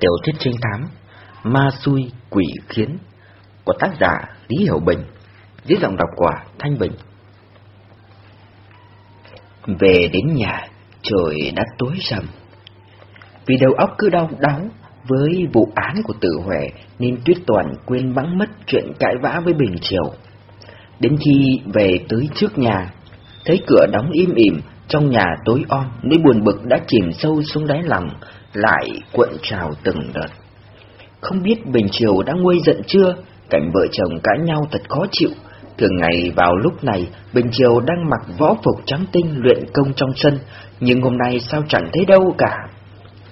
Tiểu thuyết trinh thám Ma xui quỷ khiến của tác giả Lý Hiểu Bình dưới giọng đọc của Thanh Bình. Về đến nhà, trời đã tối sầm. Vì đầu óc cứ đau đáu với vụ án của Tử Huệ nên Tuyết Toàn quên bắn mất chuyện cãi vã với Bình Triều. Đến khi về tới trước nhà, thấy cửa đóng im ỉm, trong nhà tối om, nỗi buồn bực đã chìm sâu xuống đáy lòng, lại cuộn trào từng đợt. Không biết Bình Triều đã nguôi giận chưa, cảnh vợ chồng cãi nhau thật khó chịu. Thường ngày vào lúc này, Bình Triều đang mặc võ phục trắng tinh luyện công trong sân, nhưng hôm nay sao chẳng thấy đâu cả.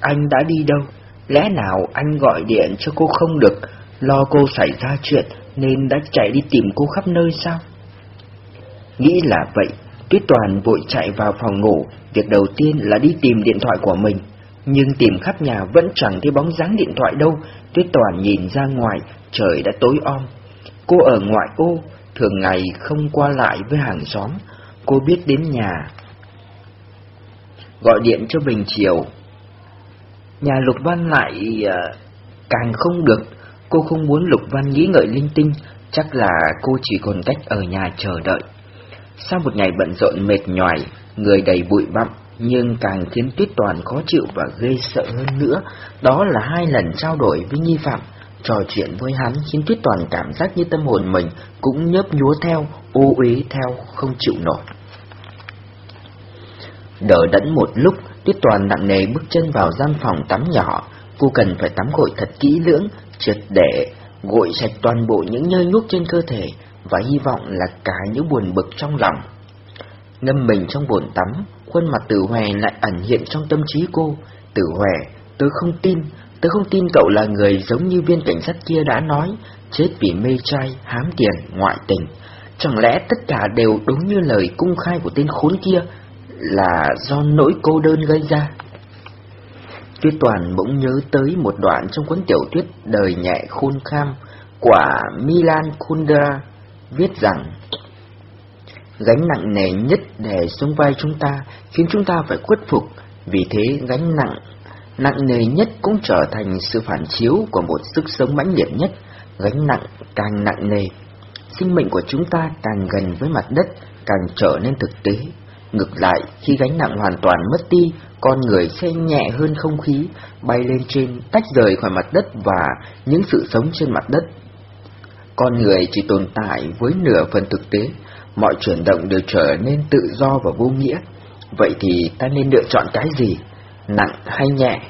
Anh đã đi đâu? Lẽ nào anh gọi điện cho cô không được, lo cô xảy ra chuyện nên đã chạy đi tìm cô khắp nơi sao? Nghĩ là vậy, Tuyết Toàn vội chạy vào phòng ngủ, việc đầu tiên là đi tìm điện thoại của mình. Nhưng tìm khắp nhà vẫn chẳng thấy bóng dáng điện thoại đâu, Tuyết Toàn nhìn ra ngoài, trời đã tối om. Cô ở ngoại ô, thường ngày không qua lại với hàng xóm, cô biết đến nhà. Gọi điện cho Bình Triều. Nhà Lục Văn lại uh, càng không được, cô không muốn Lục Văn nghĩ ngợi linh tinh, chắc là cô chỉ còn cách ở nhà chờ đợi. Sau một ngày bận rộn mệt nhoài, người đầy bụi bặm, nhưng càng khiến Tuyết Toàn khó chịu và gây sợ hơn nữa, đó là hai lần trao đổi với nghi phạm. Trò chuyện với hắn khiến Tuyết Toàn cảm giác như tâm hồn mình cũng nhớp nhúa theo, ô uế theo, không chịu nổi. Đỡ đẫn một lúc, Tuyết Toàn nặng nề bước chân vào gian phòng tắm nhỏ. Cô cần phải tắm gội thật kỹ lưỡng, triệt để, gội sạch toàn bộ những nhơ nhuốc trên cơ thể, và hy vọng là cả những buồn bực trong lòng. Ngâm mình trong bồn tắm, khuôn mặt Tử Hòe lại ẩn hiện trong tâm trí cô. Tử Hòe, tôi không tin, tôi không tin cậu là người giống như viên cảnh sát kia đã nói, chết vì mê trai, hám tiền, ngoại tình. Chẳng lẽ tất cả đều đúng như lời cung khai của tên khốn kia, là do nỗi cô đơn gây ra? Tuyết Toàn bỗng nhớ tới một đoạn trong cuốn tiểu thuyết Đời nhẹ khôn kham của Milan Kundera viết rằng Gánh nặng nề nhất đè xuống vai chúng ta khiến chúng ta phải khuất phục, vì thế gánh nặng nặng nề nhất cũng trở thành sự phản chiếu của một sức sống mãnh liệt nhất, gánh nặng càng nặng nề. Sinh mệnh của chúng ta càng gần với mặt đất, càng trở nên thực tế. Ngược lại, khi gánh nặng hoàn toàn mất đi, con người sẽ nhẹ hơn không khí, bay lên trên, tách rời khỏi mặt đất và những sự sống trên mặt đất con người chỉ tồn tại với nửa phần thực tế, mọi chuyển động đều trở nên tự do và vô nghĩa. Vậy thì ta nên lựa chọn cái gì? Nặng hay nhẹ?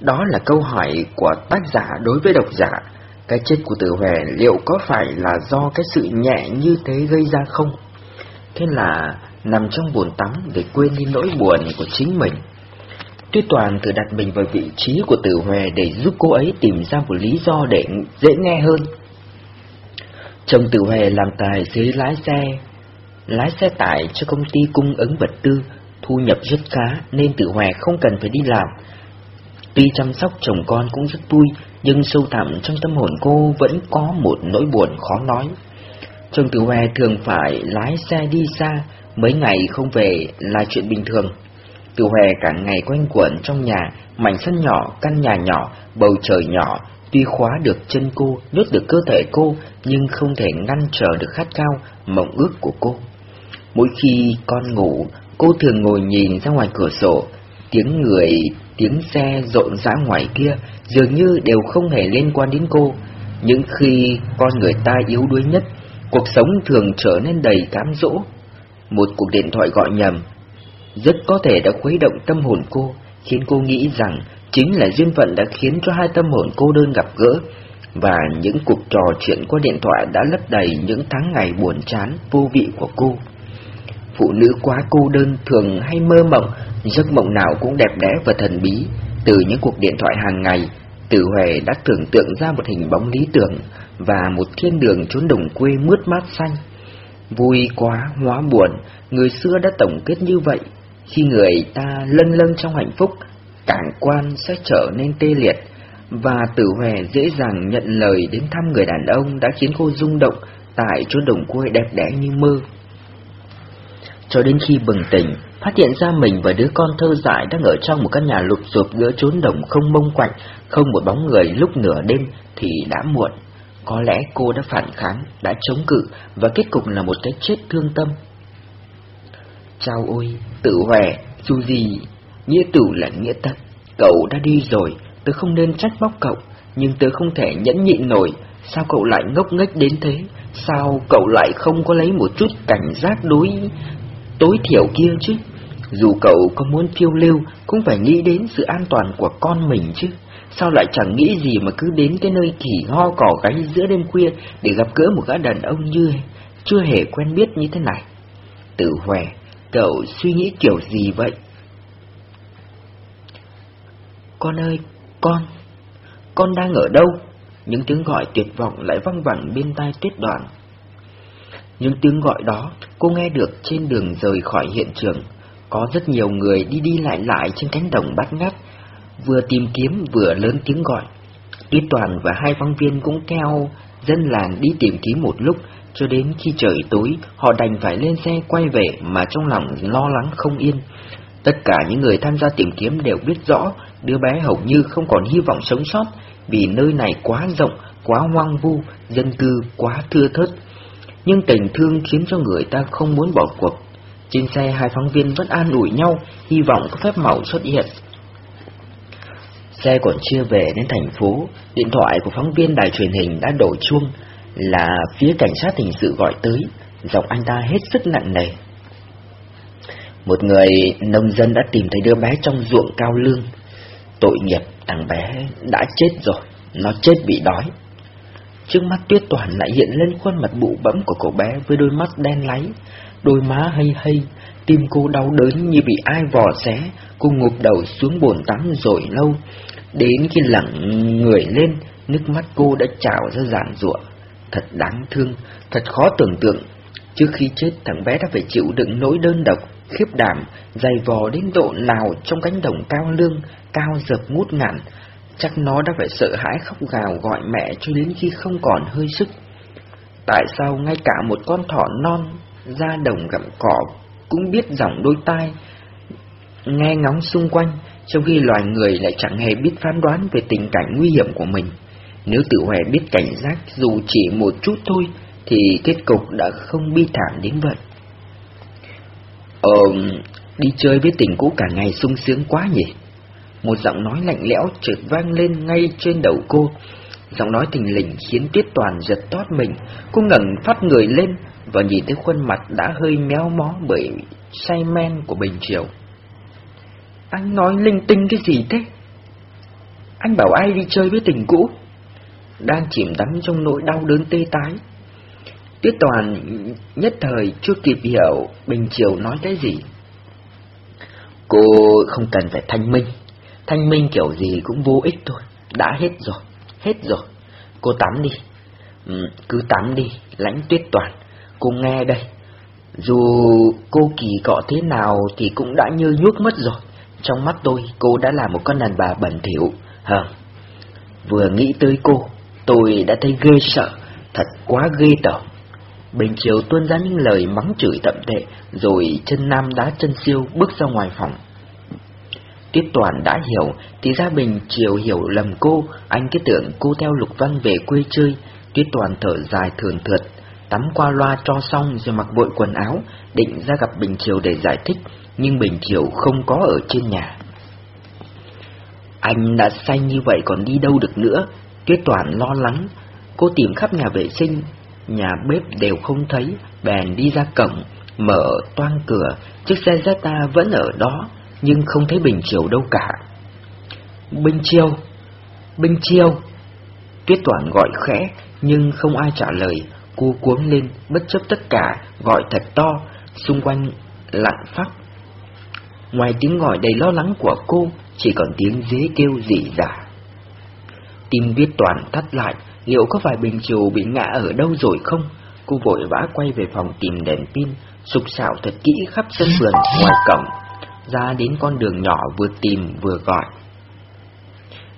Đó là câu hỏi của tác giả đối với độc giả. Cái chết của tử Huệ liệu có phải là do cái sự nhẹ như thế gây ra không? Thế là nằm trong buồn tắm để quên đi nỗi buồn của chính mình. Tuy Toàn tự đặt mình vào vị trí của tử Huệ để giúp cô ấy tìm ra một lý do để dễ nghe hơn. Chồng Tử Huệ làm tài xế lái xe, lái xe tải cho công ty cung ứng vật tư, thu nhập rất khá nên Tử Hòe không cần phải đi làm. Tuy chăm sóc chồng con cũng rất vui, nhưng sâu thẳm trong tâm hồn cô vẫn có một nỗi buồn khó nói. Chồng Tử Hòe thường phải lái xe đi xa, mấy ngày không về là chuyện bình thường. Tử Hòe cả ngày quanh quẩn trong nhà, mảnh sân nhỏ, căn nhà nhỏ, bầu trời nhỏ, Tuy khóa được chân cô, nhốt được cơ thể cô, nhưng không thể ngăn trở được khát khao, mộng ước của cô. Mỗi khi con ngủ, cô thường ngồi nhìn ra ngoài cửa sổ, tiếng người, tiếng xe rộn rã ngoài kia dường như đều không hề liên quan đến cô. Những khi con người ta yếu đuối nhất, cuộc sống thường trở nên đầy cám dỗ. Một cuộc điện thoại gọi nhầm, rất có thể đã khuấy động tâm hồn cô, khiến cô nghĩ rằng Chính là duyên phận đã khiến cho hai tâm hồn cô đơn gặp gỡ, và những cuộc trò chuyện qua điện thoại đã lấp đầy những tháng ngày buồn chán, vô vị của cô. Phụ nữ quá cô đơn thường hay mơ mộng, giấc mộng nào cũng đẹp đẽ và thần bí. Từ những cuộc điện thoại hàng ngày, Tử Huệ đã tưởng tượng ra một hình bóng lý tưởng và một thiên đường chốn đồng quê mướt mát xanh. Vui quá, hóa buồn, người xưa đã tổng kết như vậy. Khi người ta lân lân trong hạnh phúc, cảng quan sẽ trở nên tê liệt, và tử Huệ dễ dàng nhận lời đến thăm người đàn ông đã khiến cô rung động tại chốn đồng quê đẹp đẽ như mơ cho đến khi bừng tỉnh, phát hiện ra mình và đứa con thơ dại đang ở trong một căn nhà lụp xụp giữa trốn đồng không mông quạnh, không một bóng người lúc nửa đêm thì đã muộn. Có lẽ cô đã phản kháng, đã chống cự và kết cục là một cái chết thương tâm. Chào ôi, tự hòe, dù gì, nghĩa tử là nghĩa tật. Cậu đã đi rồi, tớ không nên trách móc cậu, nhưng tớ không thể nhẫn nhịn nổi. Sao cậu lại ngốc nghếch đến thế? Sao cậu lại không có lấy một chút cảnh giác đối tối thiểu kia chứ? Dù cậu có muốn phiêu lưu, cũng phải nghĩ đến sự an toàn của con mình chứ. Sao lại chẳng nghĩ gì mà cứ đến cái nơi khỉ ho cỏ gáy giữa đêm khuya để gặp gỡ một gã đàn ông như chưa hề quen biết như thế này? Tử hòe, cậu suy nghĩ kiểu gì vậy? Con ơi, con, con đang ở đâu? Những tiếng gọi tuyệt vọng lại văng vẳng bên tai tuyết đoạn. Những tiếng gọi đó cô nghe được trên đường rời khỏi hiện trường. Có rất nhiều người đi đi lại lại trên cánh đồng bát ngát, vừa tìm kiếm vừa lớn tiếng gọi. lý Toàn và hai phóng viên cũng theo dân làng đi tìm kiếm một lúc, cho đến khi trời tối, họ đành phải lên xe quay về mà trong lòng lo lắng không yên. Tất cả những người tham gia tìm kiếm đều biết rõ đứa bé hầu như không còn hy vọng sống sót vì nơi này quá rộng, quá hoang vu, dân cư quá thưa thớt. Nhưng tình thương khiến cho người ta không muốn bỏ cuộc. Trên xe hai phóng viên vẫn an ủi nhau, hy vọng có phép màu xuất hiện. Xe còn chưa về đến thành phố, điện thoại của phóng viên đài truyền hình đã đổ chuông, là phía cảnh sát hình sự gọi tới, giọng anh ta hết sức nặng nề. Một người nông dân đã tìm thấy đứa bé trong ruộng cao lương. Tội nghiệp, thằng bé đã chết rồi, nó chết bị đói. Trước mắt tuyết toàn lại hiện lên khuôn mặt bụ bẫm của cậu bé với đôi mắt đen láy, đôi má hây hây, tim cô đau đớn như bị ai vò xé, cô ngụp đầu xuống bồn tắm rồi lâu. Đến khi lặng người lên, nước mắt cô đã trào ra giản ruộng. Thật đáng thương, thật khó tưởng tượng. Trước khi chết, thằng bé đã phải chịu đựng nỗi đơn độc, khiếp đảm, dày vò đến độ nào trong cánh đồng cao lương, cao dập ngút ngạn, Chắc nó đã phải sợ hãi khóc gào gọi mẹ cho đến khi không còn hơi sức. Tại sao ngay cả một con thỏ non ra đồng gặm cỏ cũng biết giọng đôi tai, nghe ngóng xung quanh, trong khi loài người lại chẳng hề biết phán đoán về tình cảnh nguy hiểm của mình. Nếu tự hòe biết cảnh giác dù chỉ một chút thôi, thì kết cục đã không bi thảm đến vậy. Ờ, đi chơi với tình cũ cả ngày sung sướng quá nhỉ? Một giọng nói lạnh lẽo chợt vang lên ngay trên đầu cô. Giọng nói thình lình khiến Tiết Toàn giật toát mình. Cô ngẩng phát người lên và nhìn thấy khuôn mặt đã hơi méo mó bởi say men của Bình Triều. Anh nói linh tinh cái gì thế? Anh bảo ai đi chơi với tình cũ? Đang chìm đắm trong nỗi đau đớn tê tái. Tiết Toàn nhất thời chưa kịp hiểu Bình Triều nói cái gì. Cô không cần phải thanh minh. Thanh minh kiểu gì cũng vô ích thôi. Đã hết rồi, hết rồi. Cô tắm đi. Ừ, cứ tắm đi, lãnh tuyết toàn. Cô nghe đây. Dù cô kỳ cọ thế nào thì cũng đã như nhuốc mất rồi. Trong mắt tôi, cô đã là một con đàn bà bẩn thỉu. Hờ, vừa nghĩ tới cô, tôi đã thấy ghê sợ, thật quá ghê tởm. Bình chiều tuôn ra những lời mắng chửi tậm tệ, rồi chân nam đá chân siêu bước ra ngoài phòng. Tiết Toàn đã hiểu, thì ra Bình Chiều hiểu lầm cô, anh cứ tưởng cô theo Lục Văn về quê chơi. Tiết Toàn thở dài thường thượt, tắm qua loa cho xong rồi mặc bội quần áo, định ra gặp Bình Triều để giải thích, nhưng Bình Triều không có ở trên nhà. Anh đã say như vậy còn đi đâu được nữa, Tiết Toàn lo lắng, cô tìm khắp nhà vệ sinh, nhà bếp đều không thấy, bèn đi ra cổng, mở toang cửa, chiếc xe Zeta vẫn ở đó, nhưng không thấy Bình Chiều đâu cả. Bình Triều! Bình Triều! Tuyết Toàn gọi khẽ, nhưng không ai trả lời, cô cuống lên, bất chấp tất cả, gọi thật to, xung quanh lặng phát. Ngoài tiếng gọi đầy lo lắng của cô, chỉ còn tiếng dế kêu dị dả. Tim viết Toàn thắt lại, liệu có phải Bình Chiều bị ngã ở đâu rồi không? Cô vội vã quay về phòng tìm đèn pin, sục sạo thật kỹ khắp sân vườn ngoài cổng ra đến con đường nhỏ vừa tìm vừa gọi.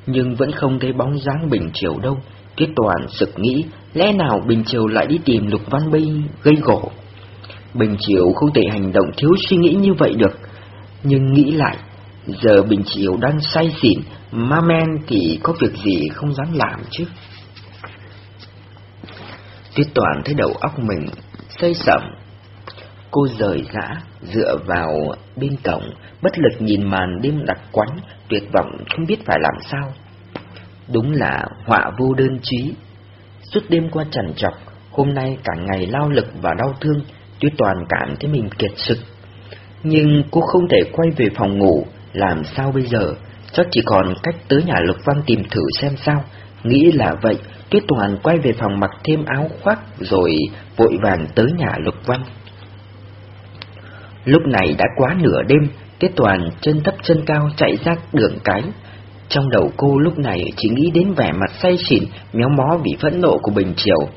Nhưng vẫn không thấy bóng dáng Bình Triều đâu, Tiết Toàn sực nghĩ lẽ nào Bình Triều lại đi tìm Lục Văn Binh gây gỗ. Bình Triều không thể hành động thiếu suy nghĩ như vậy được. Nhưng nghĩ lại, giờ Bình Triều đang say xỉn, ma men thì có việc gì không dám làm chứ. Tuyết Toàn thấy đầu óc mình xây sẩm. Cô rời rã dựa vào bên cổng, bất lực nhìn màn đêm đặc quánh, tuyệt vọng không biết phải làm sao. Đúng là họa vô đơn chí. Suốt đêm qua trằn trọc, hôm nay cả ngày lao lực và đau thương, Tuyết Toàn cảm thấy mình kiệt sức. Nhưng cô không thể quay về phòng ngủ, làm sao bây giờ? Chắc chỉ còn cách tới nhà Lục Văn tìm thử xem sao. Nghĩ là vậy, Tuyết Toàn quay về phòng mặc thêm áo khoác rồi vội vàng tới nhà Lục Văn. Lúc này đã quá nửa đêm, Tiết Toàn chân thấp chân cao chạy ra đường cái. Trong đầu cô lúc này chỉ nghĩ đến vẻ mặt say xỉn, méo mó vì phẫn nộ của Bình Triều.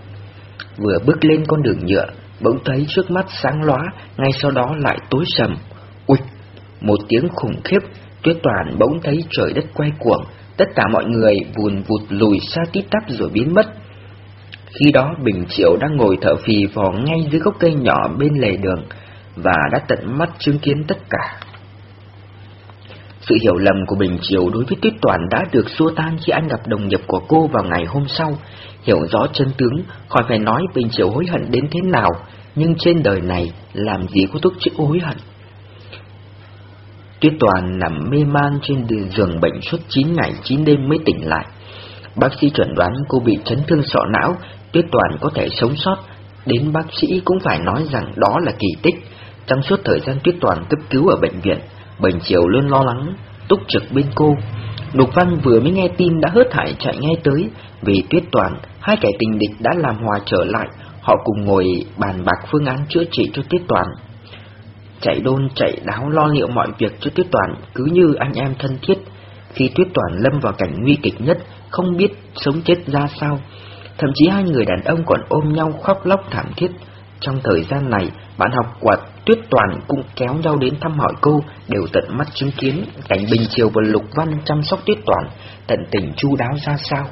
Vừa bước lên con đường nhựa, bỗng thấy trước mắt sáng lóa, ngay sau đó lại tối sầm. Ui, một tiếng khủng khiếp, Tuyết Toàn bỗng thấy trời đất quay cuồng, tất cả mọi người vùn vụt lùi xa tít tắp rồi biến mất. Khi đó Bình Triệu đang ngồi thở phì phò ngay dưới gốc cây nhỏ bên lề đường và đã tận mắt chứng kiến tất cả. Sự hiểu lầm của Bình Triều đối với Tuyết Toàn đã được xua tan khi anh gặp đồng nghiệp của cô vào ngày hôm sau. Hiểu rõ chân tướng, khỏi phải nói Bình Triều hối hận đến thế nào, nhưng trên đời này làm gì có thuốc chữa hối hận. Tuyết Toàn nằm mê man trên giường bệnh suốt 9 ngày 9 đêm mới tỉnh lại. Bác sĩ chuẩn đoán cô bị chấn thương sọ não, Tuyết Toàn có thể sống sót. Đến bác sĩ cũng phải nói rằng đó là kỳ tích. Trong suốt thời gian Tuyết Toàn cấp cứu ở bệnh viện, Bình Triều luôn lo lắng, túc trực bên cô. Lục Văn vừa mới nghe tin đã hớt hải chạy ngay tới, vì Tuyết Toàn, hai kẻ tình địch đã làm hòa trở lại, họ cùng ngồi bàn bạc phương án chữa trị cho Tuyết Toàn chạy đôn chạy đáo lo liệu mọi việc cho Tuyết Toàn cứ như anh em thân thiết. Khi Tuyết Toàn lâm vào cảnh nguy kịch nhất, không biết sống chết ra sao. Thậm chí hai người đàn ông còn ôm nhau khóc lóc thảm thiết. Trong thời gian này, bạn học của Tuyết Toàn cũng kéo nhau đến thăm hỏi cô, đều tận mắt chứng kiến cảnh Bình Triều và Lục Văn chăm sóc Tuyết Toàn, tận tình chu đáo ra sao.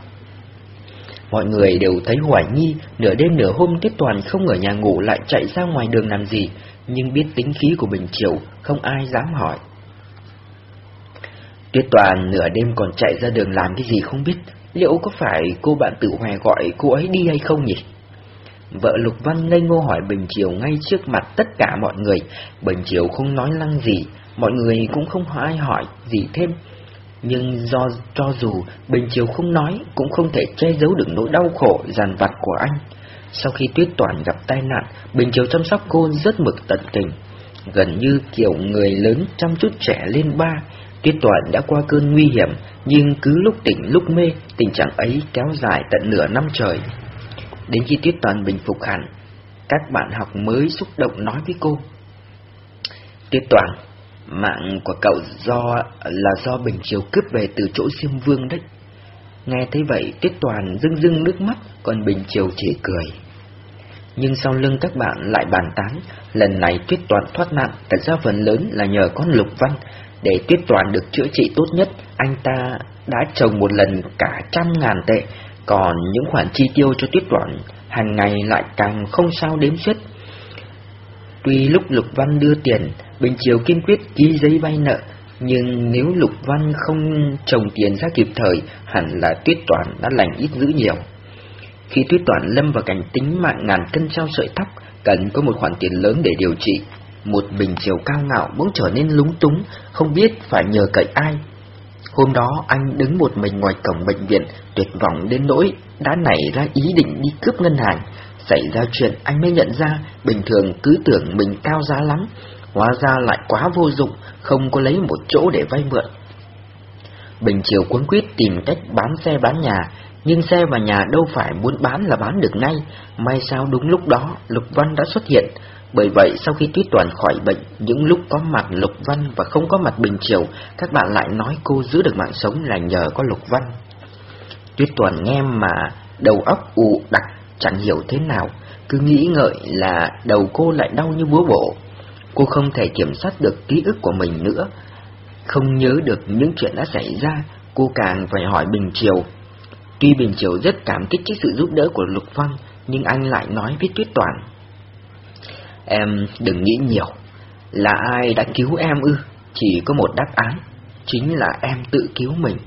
Mọi người đều thấy hoài nghi, nửa đêm nửa hôm Tuyết Toàn không ở nhà ngủ lại chạy ra ngoài đường làm gì, nhưng biết tính khí của Bình Triều, không ai dám hỏi. Tuyết Toàn nửa đêm còn chạy ra đường làm cái gì không biết, liệu có phải cô bạn tử hòe gọi cô ấy đi hay không nhỉ? Vợ Lục Văn ngây ngô hỏi Bình Triều ngay trước mặt tất cả mọi người, Bình Triều không nói lăng gì, mọi người cũng không ai hỏi gì thêm. Nhưng do cho dù Bình Triều không nói, cũng không thể che giấu được nỗi đau khổ dằn vặt của anh. Sau khi Tuyết Toàn gặp tai nạn, Bình Triều chăm sóc cô rất mực tận tình. Gần như kiểu người lớn chăm chút trẻ lên ba, Tuyết Toàn đã qua cơn nguy hiểm, nhưng cứ lúc tỉnh lúc mê, tình trạng ấy kéo dài tận nửa năm trời. Đến khi Tuyết Toàn bình phục hẳn, các bạn học mới xúc động nói với cô. Tuyết Toàn, mạng của cậu do là do Bình Triều cướp về từ chỗ Diêm Vương đấy. Nghe thấy vậy, Tuyết Toàn rưng rưng nước mắt, còn Bình Triều chỉ cười. Nhưng sau lưng các bạn lại bàn tán, lần này Tuyết Toàn thoát nạn, thật ra phần lớn là nhờ con Lục Văn. Để Tuyết Toàn được chữa trị tốt nhất, anh ta đã trồng một lần cả trăm ngàn tệ, còn những khoản chi tiêu cho Tuyết đoạn hàng ngày lại càng không sao đếm xuất. Tuy lúc Lục Văn đưa tiền, Bình Triều kiên quyết ký giấy vay nợ, nhưng nếu Lục Văn không trồng tiền ra kịp thời, hẳn là Tuyết Toàn đã lành ít dữ nhiều. Khi Tuyết Toàn lâm vào cảnh tính mạng ngàn cân treo sợi tóc, cần có một khoản tiền lớn để điều trị. Một bình chiều cao ngạo bỗng trở nên lúng túng, không biết phải nhờ cậy ai. Hôm đó anh đứng một mình ngoài cổng bệnh viện, tuyệt vọng đến nỗi đã nảy ra ý định đi cướp ngân hàng. Xảy ra chuyện anh mới nhận ra, bình thường cứ tưởng mình cao giá lắm, hóa ra lại quá vô dụng, không có lấy một chỗ để vay mượn. Bình chiều cuốn quýt tìm cách bán xe bán nhà, nhưng xe và nhà đâu phải muốn bán là bán được ngay. May sao đúng lúc đó, Lục Văn đã xuất hiện. Bởi vậy, sau khi Tuyết Toàn khỏi bệnh, những lúc có mặt Lục Văn và không có mặt Bình Triều, các bạn lại nói cô giữ được mạng sống là nhờ có Lục Văn. Tuyết Toàn nghe mà đầu óc ù đặc, chẳng hiểu thế nào, cứ nghĩ ngợi là đầu cô lại đau như búa bổ. Cô không thể kiểm soát được ký ức của mình nữa, không nhớ được những chuyện đã xảy ra, cô càng phải hỏi Bình Triều. Tuy Bình Triều rất cảm kích trước sự giúp đỡ của Lục Văn, nhưng anh lại nói với Tuyết Toàn. Em đừng nghĩ nhiều. Là ai đã cứu em ư? Chỉ có một đáp án, chính là em tự cứu mình.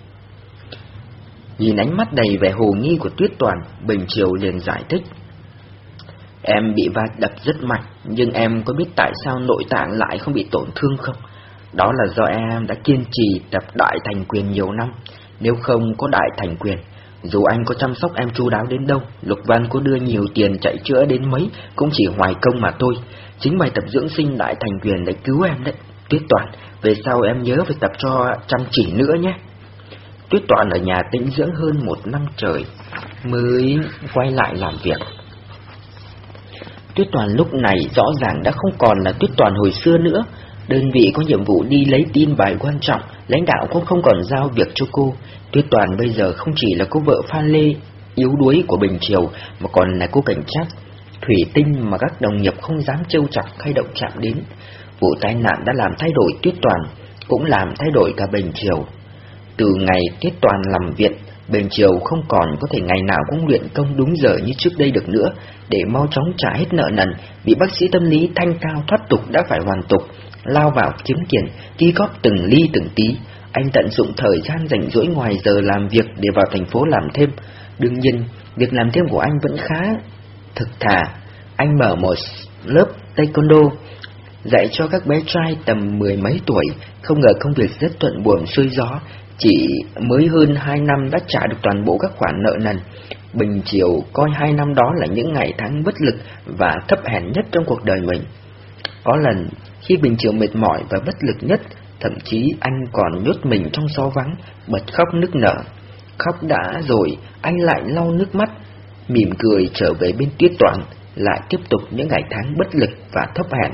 Nhìn ánh mắt đầy vẻ hồ nghi của Tuyết Toàn, Bình Triều liền giải thích. Em bị va đập rất mạnh, nhưng em có biết tại sao nội tạng lại không bị tổn thương không? Đó là do em đã kiên trì tập đại thành quyền nhiều năm. Nếu không có đại thành quyền, dù anh có chăm sóc em chu đáo đến đâu, Lục Văn có đưa nhiều tiền chạy chữa đến mấy, cũng chỉ hoài công mà thôi. Chính bài tập dưỡng sinh đại thành quyền để cứu em đấy. Tuyết Toàn, về sau em nhớ phải tập cho chăm chỉ nữa nhé. Tuyết Toàn ở nhà tĩnh dưỡng hơn một năm trời, mới quay lại làm việc. Tuyết Toàn lúc này rõ ràng đã không còn là Tuyết Toàn hồi xưa nữa. Đơn vị có nhiệm vụ đi lấy tin bài quan trọng, lãnh đạo cũng không còn giao việc cho cô. Tuyết Toàn bây giờ không chỉ là cô vợ pha lê, yếu đuối của Bình Triều, mà còn là cô cảnh sát, thủy tinh mà các đồng nghiệp không dám trêu chọc hay động chạm đến. Vụ tai nạn đã làm thay đổi Tuyết Toàn, cũng làm thay đổi cả Bình Triều. Từ ngày Tuyết Toàn làm viện, Bình Triều không còn có thể ngày nào cũng luyện công đúng giờ như trước đây được nữa, để mau chóng trả hết nợ nần, bị bác sĩ tâm lý thanh cao thoát tục đã phải hoàn tục, lao vào kiếm tiền, ký góp từng ly từng tí. Anh tận dụng thời gian rảnh rỗi ngoài giờ làm việc để vào thành phố làm thêm. Đương nhiên, việc làm thêm của anh vẫn khá thực thà. Anh mở một lớp taekwondo, dạy cho các bé trai tầm mười mấy tuổi, không ngờ công việc rất thuận buồm xuôi gió, chỉ mới hơn hai năm đã trả được toàn bộ các khoản nợ nần. Bình Triều coi hai năm đó là những ngày tháng bất lực và thấp hèn nhất trong cuộc đời mình. Có lần, khi Bình chiều mệt mỏi và bất lực nhất, thậm chí anh còn nhốt mình trong gió vắng, bật khóc nức nở. Khóc đã rồi, anh lại lau nước mắt, mỉm cười trở về bên tuyết toàn, lại tiếp tục những ngày tháng bất lực và thấp hèn.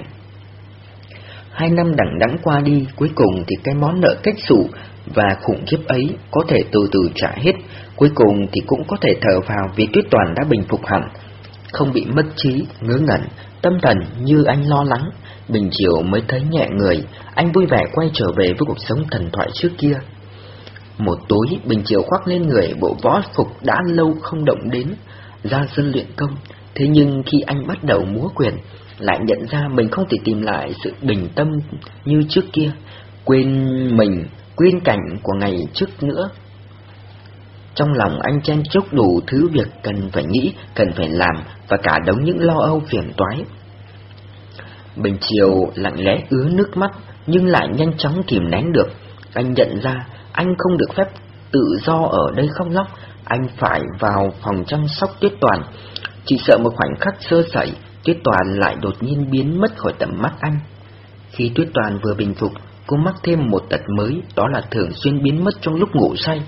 Hai năm đằng đẵng qua đi, cuối cùng thì cái món nợ cách sủ và khủng khiếp ấy có thể từ từ trả hết, cuối cùng thì cũng có thể thở vào vì tuyết toàn đã bình phục hẳn, không bị mất trí, ngớ ngẩn, tâm thần như anh lo lắng. Bình chiều mới thấy nhẹ người, anh vui vẻ quay trở về với cuộc sống thần thoại trước kia. Một tối, Bình chiều khoác lên người bộ võ phục đã lâu không động đến, ra sân luyện công. Thế nhưng khi anh bắt đầu múa quyền, lại nhận ra mình không thể tìm lại sự bình tâm như trước kia, quên mình, quên cảnh của ngày trước nữa. Trong lòng anh chen chúc đủ thứ việc cần phải nghĩ, cần phải làm và cả đống những lo âu phiền toái. Bình chiều lặng lẽ ứa nước mắt nhưng lại nhanh chóng kìm nén được. Anh nhận ra anh không được phép tự do ở đây không lóc, anh phải vào phòng chăm sóc tuyết toàn. Chỉ sợ một khoảnh khắc sơ sẩy, tuyết toàn lại đột nhiên biến mất khỏi tầm mắt anh. Khi tuyết toàn vừa bình phục, cô mắc thêm một tật mới, đó là thường xuyên biến mất trong lúc ngủ say.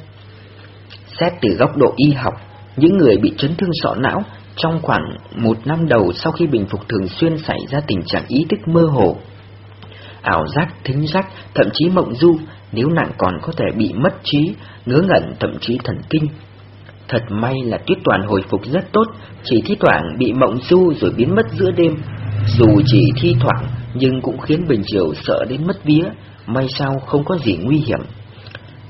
Xét từ góc độ y học, những người bị chấn thương sọ não trong khoảng một năm đầu sau khi bình phục thường xuyên xảy ra tình trạng ý thức mơ hồ, ảo giác, thính giác, thậm chí mộng du, nếu nặng còn có thể bị mất trí, ngớ ngẩn, thậm chí thần kinh. Thật may là tuyết toàn hồi phục rất tốt, chỉ thi thoảng bị mộng du rồi biến mất giữa đêm. Dù chỉ thi thoảng, nhưng cũng khiến Bình Triều sợ đến mất vía, may sao không có gì nguy hiểm.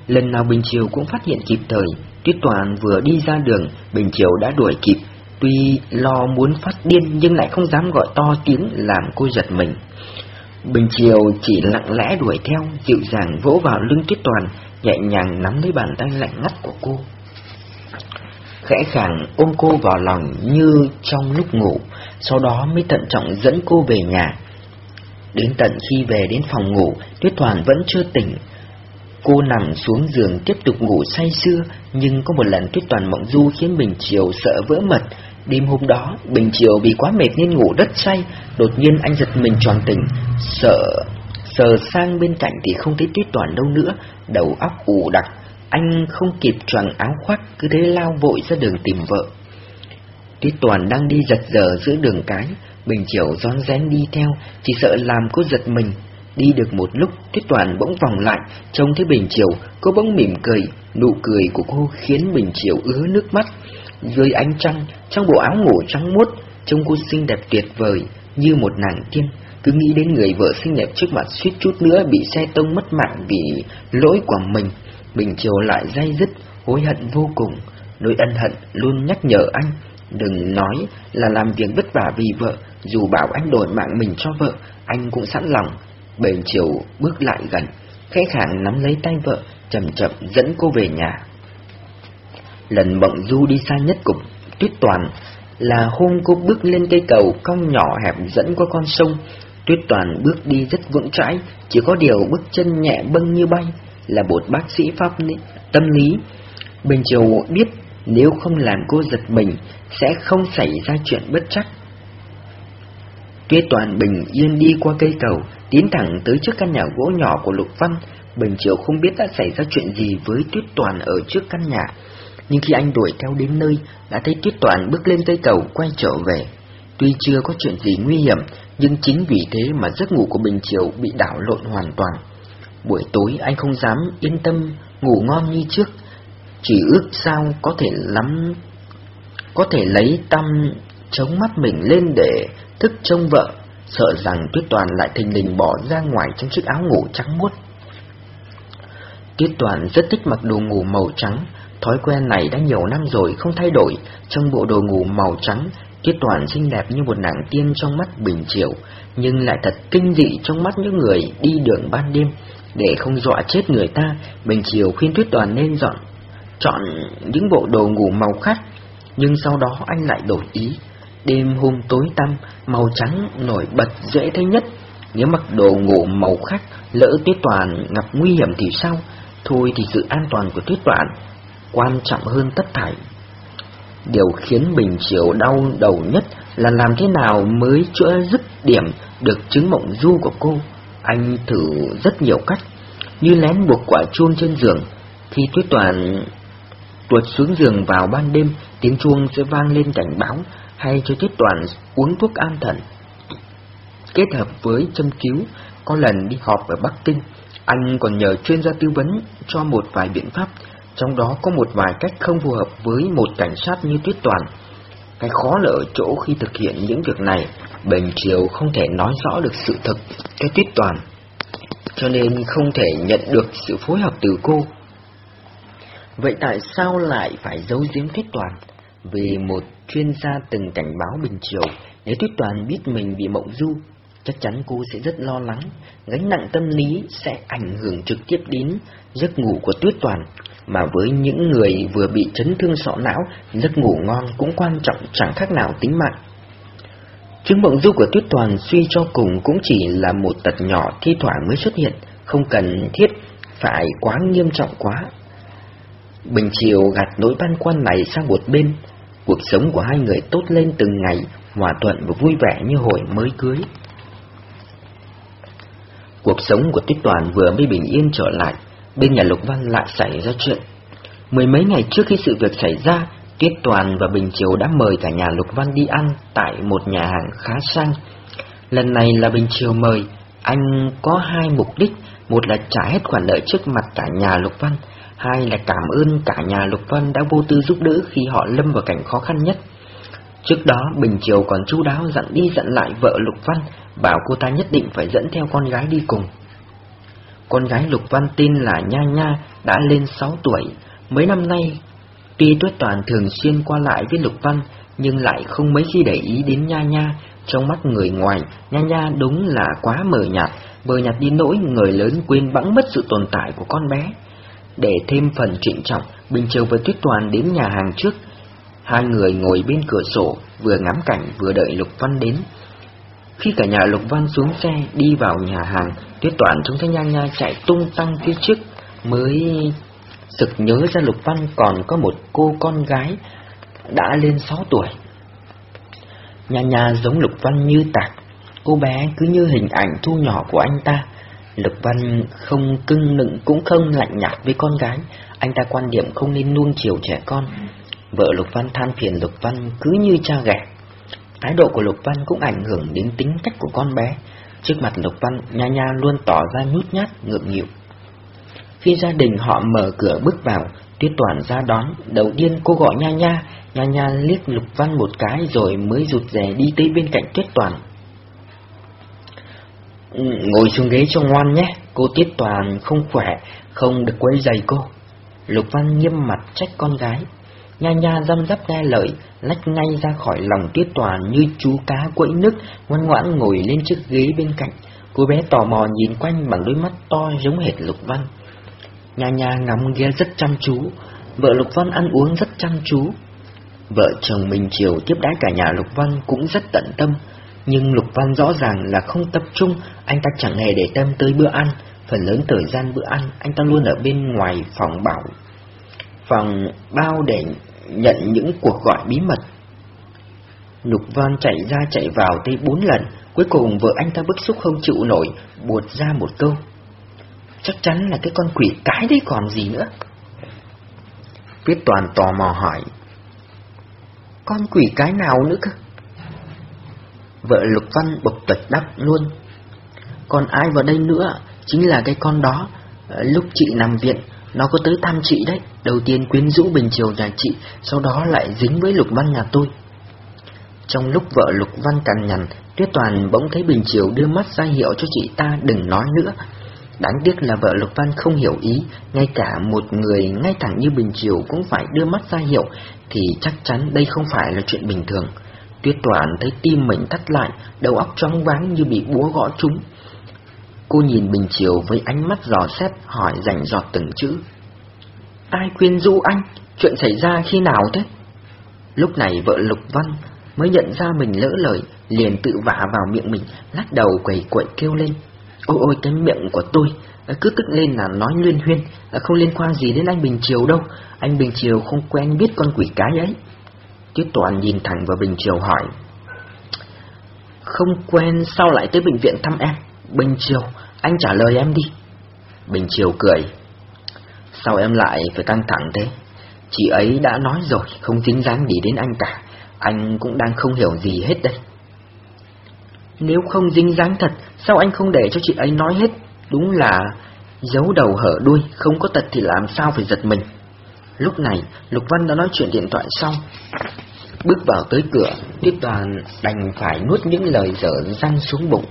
Lần nào Bình Triều cũng phát hiện kịp thời, Tuyết Toàn vừa đi ra đường, Bình Triều đã đuổi kịp, tuy lo muốn phát điên nhưng lại không dám gọi to tiếng làm cô giật mình. Bình chiều chỉ lặng lẽ đuổi theo, dịu dàng vỗ vào lưng Tuyết Toàn, nhẹ nhàng nắm lấy bàn tay lạnh ngắt của cô. Khẽ khàng ôm cô vào lòng như trong lúc ngủ, sau đó mới thận trọng dẫn cô về nhà. Đến tận khi về đến phòng ngủ, Tuyết Toàn vẫn chưa tỉnh. Cô nằm xuống giường tiếp tục ngủ say sưa, nhưng có một lần Tuyết Toàn mộng du khiến Bình Triều sợ vỡ mật. Đêm hôm đó, Bình Triều vì quá mệt nên ngủ rất say, đột nhiên anh giật mình tròn tỉnh, sợ... Sờ sang bên cạnh thì không thấy Tuyết Toàn đâu nữa, đầu óc ù đặc. Anh không kịp choàng áo khoác, cứ thế lao vội ra đường tìm vợ. Tuyết Toàn đang đi giật giờ giữa đường cái, Bình Triều rón rén đi theo, chỉ sợ làm cô giật mình. Đi được một lúc, Tuyết Toàn bỗng vòng lại, trông thấy Bình Triều, cô bỗng mỉm cười, nụ cười của cô khiến Bình Triều ứa nước mắt. Dưới ánh trăng, trong bộ áo ngủ trắng muốt, trông cô xinh đẹp tuyệt vời, như một nàng tiên. Cứ nghĩ đến người vợ xinh đẹp trước mặt suýt chút nữa bị xe tông mất mạng vì lỗi của mình. Bình chiều lại dây dứt, hối hận vô cùng. Nỗi ân hận luôn nhắc nhở anh, đừng nói là làm việc vất vả vì vợ, dù bảo anh đổi mạng mình cho vợ, anh cũng sẵn lòng. Bền chiều bước lại gần, khẽ khàng nắm lấy tay vợ, chậm chậm dẫn cô về nhà. Lần Mộng du đi xa nhất cùng Tuyết Toàn là hôm cô bước lên cây cầu cong nhỏ hẹp dẫn qua con sông. Tuyết Toàn bước đi rất vững chãi, chỉ có điều bước chân nhẹ bâng như bay, là một bác sĩ pháp lý, tâm lý. Bình Triều biết nếu không làm cô giật mình sẽ không xảy ra chuyện bất chắc. Tuyết Toàn bình yên đi qua cây cầu, tiến thẳng tới trước căn nhà gỗ nhỏ của Lục Văn. Bình Triều không biết đã xảy ra chuyện gì với Tuyết Toàn ở trước căn nhà, nhưng khi anh đuổi theo đến nơi, đã thấy Tuyết Toàn bước lên cây cầu quay trở về. Tuy chưa có chuyện gì nguy hiểm, nhưng chính vì thế mà giấc ngủ của Bình Triều bị đảo lộn hoàn toàn. Buổi tối anh không dám yên tâm ngủ ngon như trước, chỉ ước sao có thể lắm, có thể lấy tâm chống mắt mình lên để thức trông vợ, sợ rằng Tuyết Toàn lại thình lình bỏ ra ngoài trong chiếc áo ngủ trắng muốt. Tuyết Toàn rất thích mặc đồ ngủ màu trắng, thói quen này đã nhiều năm rồi không thay đổi. Trong bộ đồ ngủ màu trắng, Tuyết Toàn xinh đẹp như một nàng tiên trong mắt Bình Triệu, nhưng lại thật kinh dị trong mắt những người đi đường ban đêm. Để không dọa chết người ta, Bình Triều khuyên Tuyết Toàn nên dọn, chọn những bộ đồ ngủ màu khác, nhưng sau đó anh lại đổi ý. Đêm hôm tối tăm, màu trắng nổi bật dễ thấy nhất. Nếu mặc đồ ngủ màu khác, lỡ Tuyết Toàn gặp nguy hiểm thì sao? Thôi thì sự an toàn của Tuyết Toàn quan trọng hơn tất thảy. Điều khiến Bình Chiều đau đầu nhất là làm thế nào mới chữa dứt điểm được chứng mộng du của cô. Anh thử rất nhiều cách, như lén buộc quả chuông trên giường. Khi Tuyết Toàn tuột xuống giường vào ban đêm, tiếng chuông sẽ vang lên cảnh báo hay cho Tuyết Toàn uống thuốc an thần. Kết hợp với châm cứu, có lần đi họp ở Bắc Kinh, anh còn nhờ chuyên gia tư vấn cho một vài biện pháp, trong đó có một vài cách không phù hợp với một cảnh sát như Tuyết Toàn. Cái khó là ở chỗ khi thực hiện những việc này, Bình Triều không thể nói rõ được sự thật cho Tuyết Toàn, cho nên không thể nhận được sự phối hợp từ cô. Vậy tại sao lại phải giấu giếm Tuyết Toàn? Vì một chuyên gia từng cảnh báo Bình Triều, nếu Tuyết Toàn biết mình bị mộng du, chắc chắn cô sẽ rất lo lắng, gánh nặng tâm lý sẽ ảnh hưởng trực tiếp đến giấc ngủ của Tuyết Toàn, mà với những người vừa bị chấn thương sọ não, giấc ngủ ngon cũng quan trọng chẳng khác nào tính mạng. Chứng mộng du của Tuyết Toàn suy cho cùng cũng chỉ là một tật nhỏ thi thoảng mới xuất hiện, không cần thiết phải quá nghiêm trọng quá. Bình Triều gạt nỗi băn khoăn này sang một bên, cuộc sống của hai người tốt lên từng ngày, hòa thuận và vui vẻ như hồi mới cưới. Cuộc sống của Tuyết Toàn vừa mới bình yên trở lại, bên nhà Lục Văn lại xảy ra chuyện. Mười mấy ngày trước khi sự việc xảy ra, Tuyết Toàn và Bình Triều đã mời cả nhà Lục Văn đi ăn tại một nhà hàng khá sang. Lần này là Bình Triều mời, anh có hai mục đích, một là trả hết khoản nợ trước mặt cả nhà Lục Văn, hai là cảm ơn cả nhà Lục Văn đã vô tư giúp đỡ khi họ lâm vào cảnh khó khăn nhất. Trước đó, Bình Triều còn chú đáo dặn đi dặn lại vợ Lục Văn, bảo cô ta nhất định phải dẫn theo con gái đi cùng. Con gái Lục Văn tin là Nha Nha, đã lên 6 tuổi. Mấy năm nay, tuy Tuyết Toàn thường xuyên qua lại với Lục Văn, nhưng lại không mấy khi để ý đến Nha Nha. Trong mắt người ngoài, Nha Nha đúng là quá mờ nhạt, mờ nhạt đi nỗi người lớn quên bẵng mất sự tồn tại của con bé. Để thêm phần trịnh trọng, Bình Châu và Tuyết Toàn đến nhà hàng trước. Hai người ngồi bên cửa sổ, vừa ngắm cảnh vừa đợi Lục Văn đến. Khi cả nhà Lục Văn xuống xe đi vào nhà hàng, Tuyết Toàn trông thấy Nha Nha chạy tung tăng phía trước, mới sực nhớ ra Lục Văn còn có một cô con gái đã lên 6 tuổi. Nha Nha giống Lục Văn như tạc, cô bé cứ như hình ảnh thu nhỏ của anh ta. Lục Văn không cưng nựng cũng không lạnh nhạt với con gái, anh ta quan điểm không nên nuông chiều trẻ con. Vợ Lục Văn than phiền Lục Văn cứ như cha ghẻ. Thái độ của Lục Văn cũng ảnh hưởng đến tính cách của con bé. Trước mặt Lục Văn, Nha Nha luôn tỏ ra nhút nhát, ngượng nghịu. Khi gia đình họ mở cửa bước vào, Tuyết Toàn ra đón, đầu tiên cô gọi Nha Nha, Nha Nha liếc Lục Văn một cái rồi mới rụt rè đi tới bên cạnh Tuyết Toàn. Ừ, ngồi xuống ghế cho ngoan nhé, cô Tuyết Toàn không khỏe, không được quấy giày cô. Lục Văn nghiêm mặt trách con gái. Nha nha răm rắp nghe lời, lách ngay ra khỏi lòng tuyết toàn như chú cá quẫy nước, ngoan ngoãn ngồi lên chiếc ghế bên cạnh. Cô bé tò mò nhìn quanh bằng đôi mắt to giống hệt Lục Văn. Nha nha ngắm ghé rất chăm chú, vợ Lục Văn ăn uống rất chăm chú. Vợ chồng mình chiều tiếp đái cả nhà Lục Văn cũng rất tận tâm, nhưng Lục Văn rõ ràng là không tập trung, anh ta chẳng hề để tâm tới bữa ăn, phần lớn thời gian bữa ăn anh ta luôn ở bên ngoài phòng bảo. Phòng bao để nhận những cuộc gọi bí mật. Lục Văn chạy ra chạy vào tới bốn lần, cuối cùng vợ anh ta bức xúc không chịu nổi, buột ra một câu. Chắc chắn là cái con quỷ cái đấy còn gì nữa. Viết toàn tò mò hỏi. Con quỷ cái nào nữa cơ? Vợ Lục Văn bộc tuật đáp luôn. Còn ai vào đây nữa, chính là cái con đó. Ờ, lúc chị nằm viện, nó có tới tam chị đấy. Đầu tiên quyến rũ Bình Triều nhà chị, sau đó lại dính với Lục Văn nhà tôi. Trong lúc vợ Lục Văn cằn nhằn, Tuyết Toàn bỗng thấy Bình Triều đưa mắt ra hiệu cho chị ta đừng nói nữa. Đáng tiếc là vợ Lục Văn không hiểu ý, ngay cả một người ngay thẳng như Bình Triều cũng phải đưa mắt ra hiệu, thì chắc chắn đây không phải là chuyện bình thường. Tuyết Toàn thấy tim mình thắt lại, đầu óc choáng váng như bị búa gõ trúng. Cô nhìn Bình chiều với ánh mắt dò xét hỏi rành giọt từng chữ. Ai quyên du anh? Chuyện xảy ra khi nào thế? Lúc này vợ Lục Văn mới nhận ra mình lỡ lời, liền tự vả vào miệng mình, lắc đầu quẩy quậy kêu lên. Ôi ôi cái miệng của tôi, cứ tức lên là nói liên huyên, không liên quan gì đến anh Bình Triều đâu, anh Bình Triều không quen biết con quỷ cái ấy. Tiết Toàn nhìn thẳng vào Bình Triều hỏi. Không quen sao lại tới bệnh viện thăm em? Bình Triều, anh trả lời em đi. Bình Triều cười. Sao em lại phải căng thẳng thế? Chị ấy đã nói rồi, không dính dáng gì đến anh cả. Anh cũng đang không hiểu gì hết đây. Nếu không dính dáng thật, sao anh không để cho chị ấy nói hết? Đúng là giấu đầu hở đuôi, không có tật thì làm sao phải giật mình. Lúc này, Lục Văn đã nói chuyện điện thoại xong. Bước vào tới cửa, tiếp Đoàn đành phải nuốt những lời dở răng xuống bụng.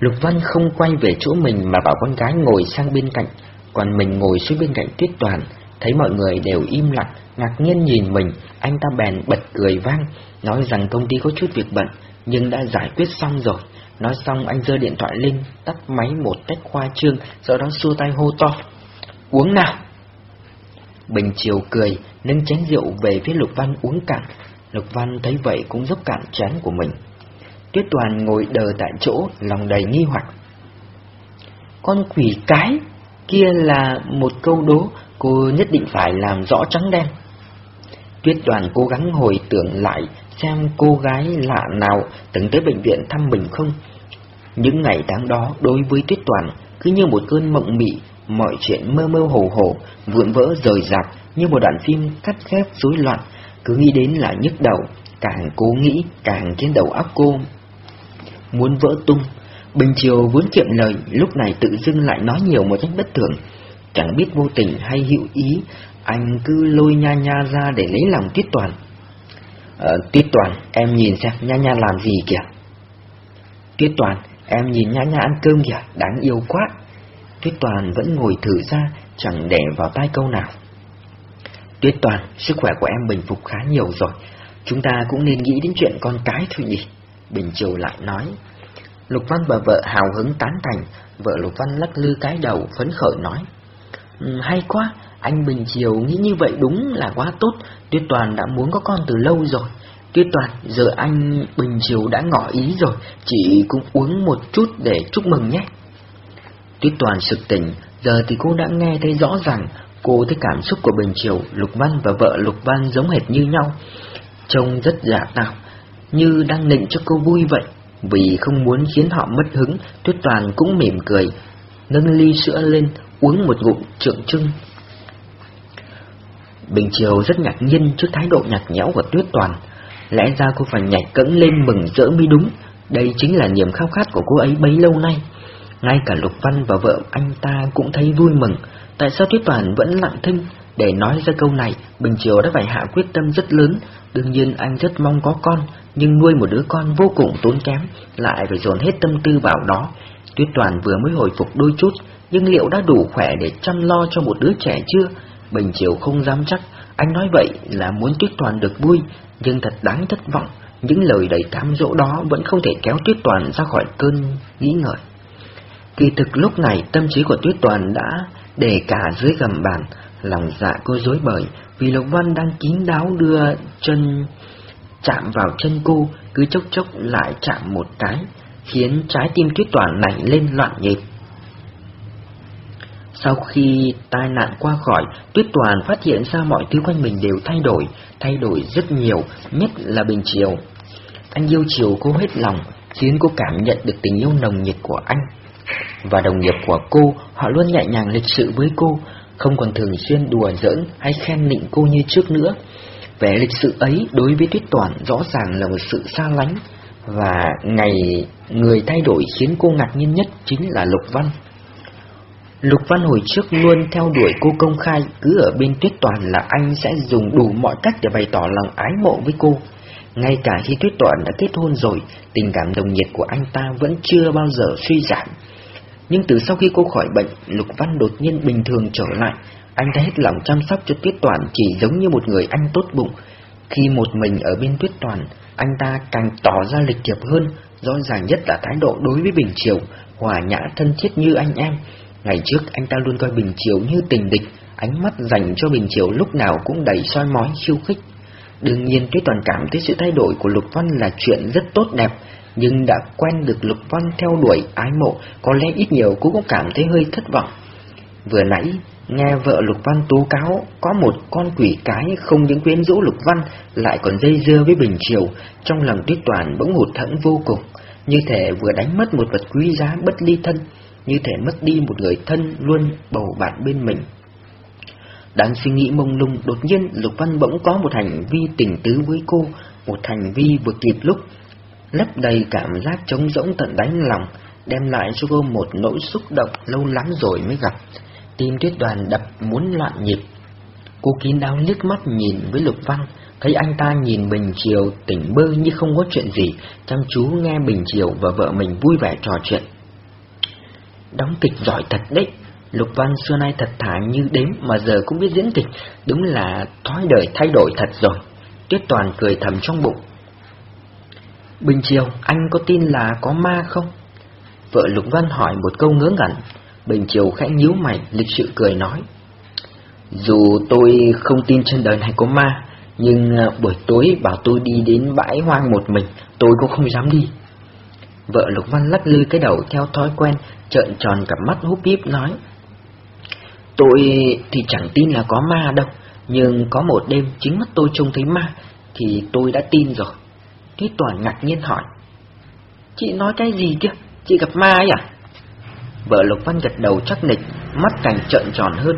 Lục Văn không quay về chỗ mình mà bảo con gái ngồi sang bên cạnh, còn mình ngồi xuống bên cạnh Tuyết Đoàn, thấy mọi người đều im lặng, ngạc nhiên nhìn mình, anh ta bèn bật cười vang, nói rằng công ty có chút việc bận, nhưng đã giải quyết xong rồi. Nói xong anh giơ điện thoại lên, tắt máy một cách khoa trương, sau đó xua tay hô to. Uống nào! Bình chiều cười, nâng chén rượu về phía Lục Văn uống cạn. Lục Văn thấy vậy cũng dốc cạn chén của mình. Tuyết Toàn ngồi đờ tại chỗ, lòng đầy nghi hoặc. Con quỷ cái kia là một câu đố, cô nhất định phải làm rõ trắng đen. Tuyết Toàn cố gắng hồi tưởng lại xem cô gái lạ nào từng tới bệnh viện thăm mình không. Những ngày tháng đó đối với Tuyết Toàn cứ như một cơn mộng mị, mọi chuyện mơ mơ hồ hồ, vượn vỡ rời rạc như một đoạn phim cắt ghép rối loạn, cứ nghĩ đến là nhức đầu, càng cố nghĩ càng khiến đầu óc cô muốn vỡ tung. Bình Triều vốn kiệm lời, lúc này tự dưng lại nói nhiều một cách bất thường. Chẳng biết vô tình hay hữu ý, anh cứ lôi nha nha ra để lấy lòng Tuyết Toàn. Ờ, Tuyết Toàn, em nhìn xem nha nha làm gì kìa. Tuyết Toàn, em nhìn nha nha ăn cơm kìa, đáng yêu quá. Tuyết Toàn vẫn ngồi thử ra, chẳng để vào tai câu nào. Tuyết Toàn, sức khỏe của em bình phục khá nhiều rồi, chúng ta cũng nên nghĩ đến chuyện con cái thôi nhỉ. Bình Triều lại nói. Lục Văn và vợ hào hứng tán thành, vợ Lục Văn lắc lư cái đầu phấn khởi nói. Um, hay quá, anh Bình Triều nghĩ như vậy đúng là quá tốt, Tuyết Toàn đã muốn có con từ lâu rồi. Tuyết Toàn, giờ anh Bình Triều đã ngỏ ý rồi, chị cũng uống một chút để chúc mừng nhé. Tuyết Toàn sực tỉnh, giờ thì cô đã nghe thấy rõ ràng, cô thấy cảm xúc của Bình Triều, Lục Văn và vợ Lục Văn giống hệt như nhau. Trông rất giả tạo, như đang nịnh cho cô vui vậy. Vì không muốn khiến họ mất hứng, Tuyết Toàn cũng mỉm cười, nâng ly sữa lên, uống một ngụm trượng trưng. Bình Triều rất ngạc nhiên trước thái độ nhạt nhẽo của Tuyết Toàn. Lẽ ra cô phải nhảy cẫng lên mừng rỡ mới đúng, đây chính là niềm khao khát của cô ấy bấy lâu nay. Ngay cả Lục Văn và vợ anh ta cũng thấy vui mừng, tại sao Tuyết Toàn vẫn lặng thinh, để nói ra câu này, Bình Triều đã phải hạ quyết tâm rất lớn, đương nhiên anh rất mong có con, nhưng nuôi một đứa con vô cùng tốn kém, lại phải dồn hết tâm tư vào đó. Tuyết Toàn vừa mới hồi phục đôi chút, nhưng liệu đã đủ khỏe để chăm lo cho một đứa trẻ chưa? Bình Triều không dám chắc, Anh nói vậy là muốn Tuyết Toàn được vui, nhưng thật đáng thất vọng, những lời đầy cám dỗ đó vẫn không thể kéo Tuyết Toàn ra khỏi cơn nghĩ ngợi. Kỳ thực lúc này tâm trí của Tuyết Toàn đã để cả dưới gầm bàn, lòng dạ cô dối bời vì Lục Văn đang kín đáo đưa chân chạm vào chân cô, cứ chốc chốc lại chạm một cái, khiến trái tim Tuyết Toàn nảy lên loạn nhịp. Sau khi tai nạn qua khỏi, Tuyết Toàn phát hiện ra mọi thứ quanh mình đều thay đổi, thay đổi rất nhiều, nhất là Bình Chiều. Anh yêu chiều cô hết lòng, khiến cô cảm nhận được tình yêu nồng nhiệt của anh. Và đồng nghiệp của cô, họ luôn nhẹ nhàng lịch sự với cô, không còn thường xuyên đùa giỡn hay khen nịnh cô như trước nữa. Vẻ lịch sự ấy đối với Tuyết Toàn rõ ràng là một sự xa lánh, và ngày người thay đổi khiến cô ngạc nhiên nhất chính là Lục Văn. Lục Văn hồi trước luôn theo đuổi cô công khai, cứ ở bên Tuyết Toàn là anh sẽ dùng đủ mọi cách để bày tỏ lòng ái mộ với cô. Ngay cả khi Tuyết Toàn đã kết hôn rồi, tình cảm đồng nhiệt của anh ta vẫn chưa bao giờ suy giảm. Nhưng từ sau khi cô khỏi bệnh, Lục Văn đột nhiên bình thường trở lại, anh ta hết lòng chăm sóc cho Tuyết Toàn chỉ giống như một người anh tốt bụng. Khi một mình ở bên Tuyết Toàn, anh ta càng tỏ ra lịch thiệp hơn, rõ ràng nhất là thái độ đối với Bình Triều, hòa nhã thân thiết như anh em. Ngày trước anh ta luôn coi Bình Triều như tình địch, ánh mắt dành cho Bình Triều lúc nào cũng đầy soi mói khiêu khích. Đương nhiên Tuyết Toàn cảm thấy sự thay đổi của Lục Văn là chuyện rất tốt đẹp, nhưng đã quen được Lục Văn theo đuổi ái mộ, có lẽ ít nhiều cô cũng cảm thấy hơi thất vọng. Vừa nãy, nghe vợ Lục Văn tố cáo có một con quỷ cái không những quyến rũ Lục Văn lại còn dây dưa với Bình Triều, trong lòng Tuyết Toàn bỗng hụt thẫn vô cùng, như thể vừa đánh mất một vật quý giá bất ly thân, như thể mất đi một người thân luôn bầu bạn bên mình. Đang suy nghĩ mông lung, đột nhiên Lục Văn bỗng có một hành vi tình tứ với cô, một hành vi vừa kịp lúc, lấp đầy cảm giác trống rỗng tận đáy lòng, đem lại cho cô một nỗi xúc động lâu lắm rồi mới gặp. Tim tuyết đoàn đập muốn loạn nhịp. Cô kín đáo liếc mắt nhìn với Lục Văn, thấy anh ta nhìn Bình Triều tỉnh bơ như không có chuyện gì, chăm chú nghe Bình Triều và vợ mình vui vẻ trò chuyện. Đóng kịch giỏi thật đấy, Lục Văn xưa nay thật thà như đếm mà giờ cũng biết diễn kịch, đúng là thói đời thay đổi thật rồi. Tuyết Toàn cười thầm trong bụng. Bình Triều, anh có tin là có ma không? Vợ Lục Văn hỏi một câu ngớ ngẩn. Bình Triều khẽ nhíu mày, lịch sự cười nói. Dù tôi không tin trên đời này có ma, nhưng à, buổi tối bảo tôi đi đến bãi hoang một mình, tôi cũng không dám đi. Vợ Lục Văn lắc lư cái đầu theo thói quen, trợn tròn cặp mắt húp híp nói. Tôi thì chẳng tin là có ma đâu, nhưng có một đêm chính mắt tôi trông thấy ma, thì tôi đã tin rồi. Tuyết Toàn ngạc nhiên hỏi. Chị nói cái gì kia? Chị gặp ma ấy à? Vợ Lục Văn gật đầu chắc nịch, mắt càng trợn tròn hơn.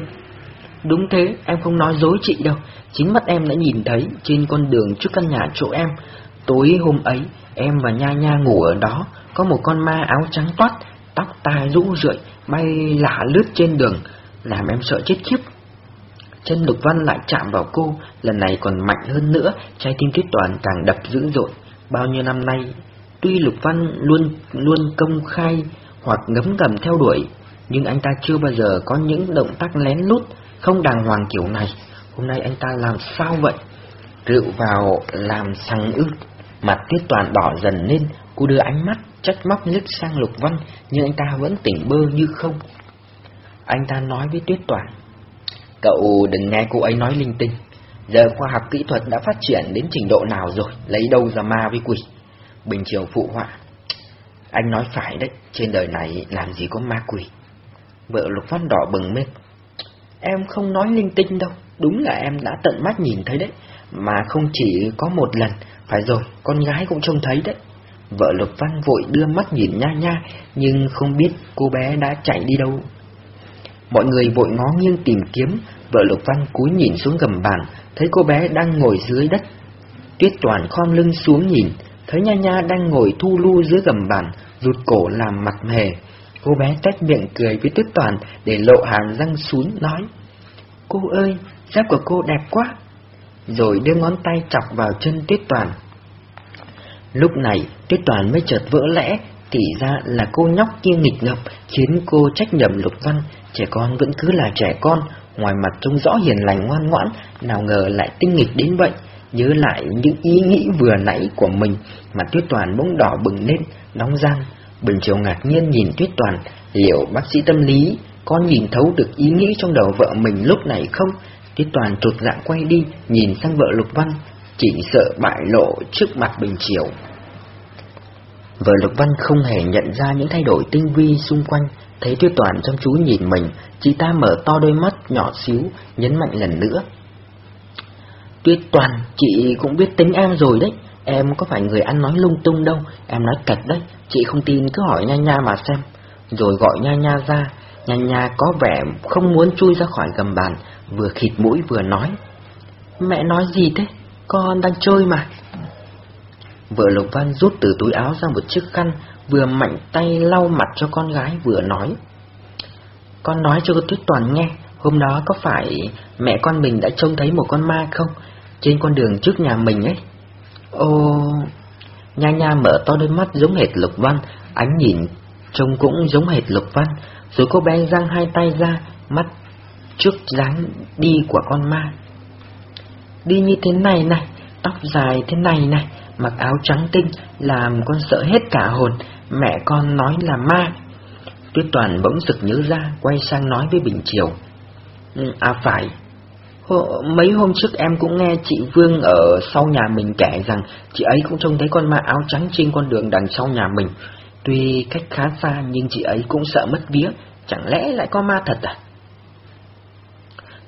Đúng thế, em không nói dối chị đâu. Chính mắt em đã nhìn thấy trên con đường trước căn nhà chỗ em. Tối hôm ấy, em và Nha Nha ngủ ở đó, có một con ma áo trắng toát, tóc tai rũ rượi, bay lả lướt trên đường, làm em sợ chết khiếp. Chân Lục Văn lại chạm vào cô, lần này còn mạnh hơn nữa, trái tim Tuyết Toàn càng đập dữ dội. Bao nhiêu năm nay, tuy Lục Văn luôn luôn công khai hoặc ngấm ngầm theo đuổi, nhưng anh ta chưa bao giờ có những động tác lén lút, không đàng hoàng kiểu này. Hôm nay anh ta làm sao vậy? Rượu vào làm sằng ư. Mặt Tuyết Toàn đỏ dần lên, cô đưa ánh mắt trách móc liếc sang Lục Văn, nhưng anh ta vẫn tỉnh bơ như không. Anh ta nói với Tuyết Toàn, cậu đừng nghe cô ấy nói linh tinh. Giờ khoa học kỹ thuật đã phát triển đến trình độ nào rồi, lấy đâu ra ma với quỷ. Bình Triều phụ họa. Anh nói phải đấy, trên đời này làm gì có ma quỷ. Vợ Lục Văn đỏ bừng lên. Em không nói linh tinh đâu, đúng là em đã tận mắt nhìn thấy đấy, mà không chỉ có một lần, phải rồi, con gái cũng trông thấy đấy. Vợ Lục Văn vội đưa mắt nhìn nha nha, nhưng không biết cô bé đã chạy đi đâu. Mọi người vội ngó nghiêng tìm kiếm, vợ Lục Văn cúi nhìn xuống gầm bàn, thấy cô bé đang ngồi dưới đất. Tuyết Toàn khom lưng xuống nhìn, thấy Nha Nha đang ngồi thu lu dưới gầm bàn, rụt cổ làm mặt mề. Cô bé tét miệng cười với Tuyết Toàn để lộ hàm răng xuống nói, Cô ơi, giáp của cô đẹp quá. Rồi đưa ngón tay chọc vào chân Tuyết Toàn. Lúc này, Tuyết Toàn mới chợt vỡ lẽ, thì ra là cô nhóc kia nghịch ngợm, khiến cô trách nhầm Lục Văn, trẻ con vẫn cứ là trẻ con, ngoài mặt trông rõ hiền lành ngoan ngoãn, nào ngờ lại tinh nghịch đến vậy. Nhớ lại những ý nghĩ vừa nãy của mình, mà Tuyết Toàn bỗng đỏ bừng lên, nóng răng, Bình Triều ngạc nhiên nhìn Tuyết Toàn, liệu bác sĩ tâm lý có nhìn thấu được ý nghĩ trong đầu vợ mình lúc này không? Tuyết Toàn trột dạ quay đi, nhìn sang vợ Lục Văn, chỉ sợ bại lộ trước mặt Bình Triều. Vợ Lục Văn không hề nhận ra những thay đổi tinh vi xung quanh, thấy Tuyết Toàn chăm chú nhìn mình, chị ta mở to đôi mắt nhỏ xíu, nhấn mạnh lần nữa. Tuyết Toàn, chị cũng biết tính em rồi đấy, em có phải người ăn nói lung tung đâu, em nói cạch đấy, chị không tin cứ hỏi Nha Nha mà xem. Rồi gọi Nha Nha ra, Nha Nha có vẻ không muốn chui ra khỏi gầm bàn, vừa khịt mũi vừa nói. Mẹ nói gì thế? Con đang chơi mà. Vợ Lục Văn rút từ túi áo ra một chiếc khăn, vừa mạnh tay lau mặt cho con gái vừa nói. Con nói cho cô Tuyết Toàn nghe, hôm đó có phải mẹ con mình đã trông thấy một con ma không? Trên con đường trước nhà mình ấy. Ô... Nha Nha mở to đôi mắt giống hệt Lục Văn, ánh nhìn trông cũng giống hệt Lục Văn, rồi cô bé giang hai tay ra, mắt trước dáng đi của con ma. Đi như thế này này, tóc dài thế này này, mặc áo trắng tinh, làm con sợ hết cả hồn, mẹ con nói là ma. Tuyết Toàn bỗng sực nhớ ra, quay sang nói với Bình Triều. Ừ, à phải, Hồ, mấy hôm trước em cũng nghe chị Vương ở sau nhà mình kể rằng chị ấy cũng trông thấy con ma áo trắng trên con đường đằng sau nhà mình. Tuy cách khá xa nhưng chị ấy cũng sợ mất vía, chẳng lẽ lại có ma thật à?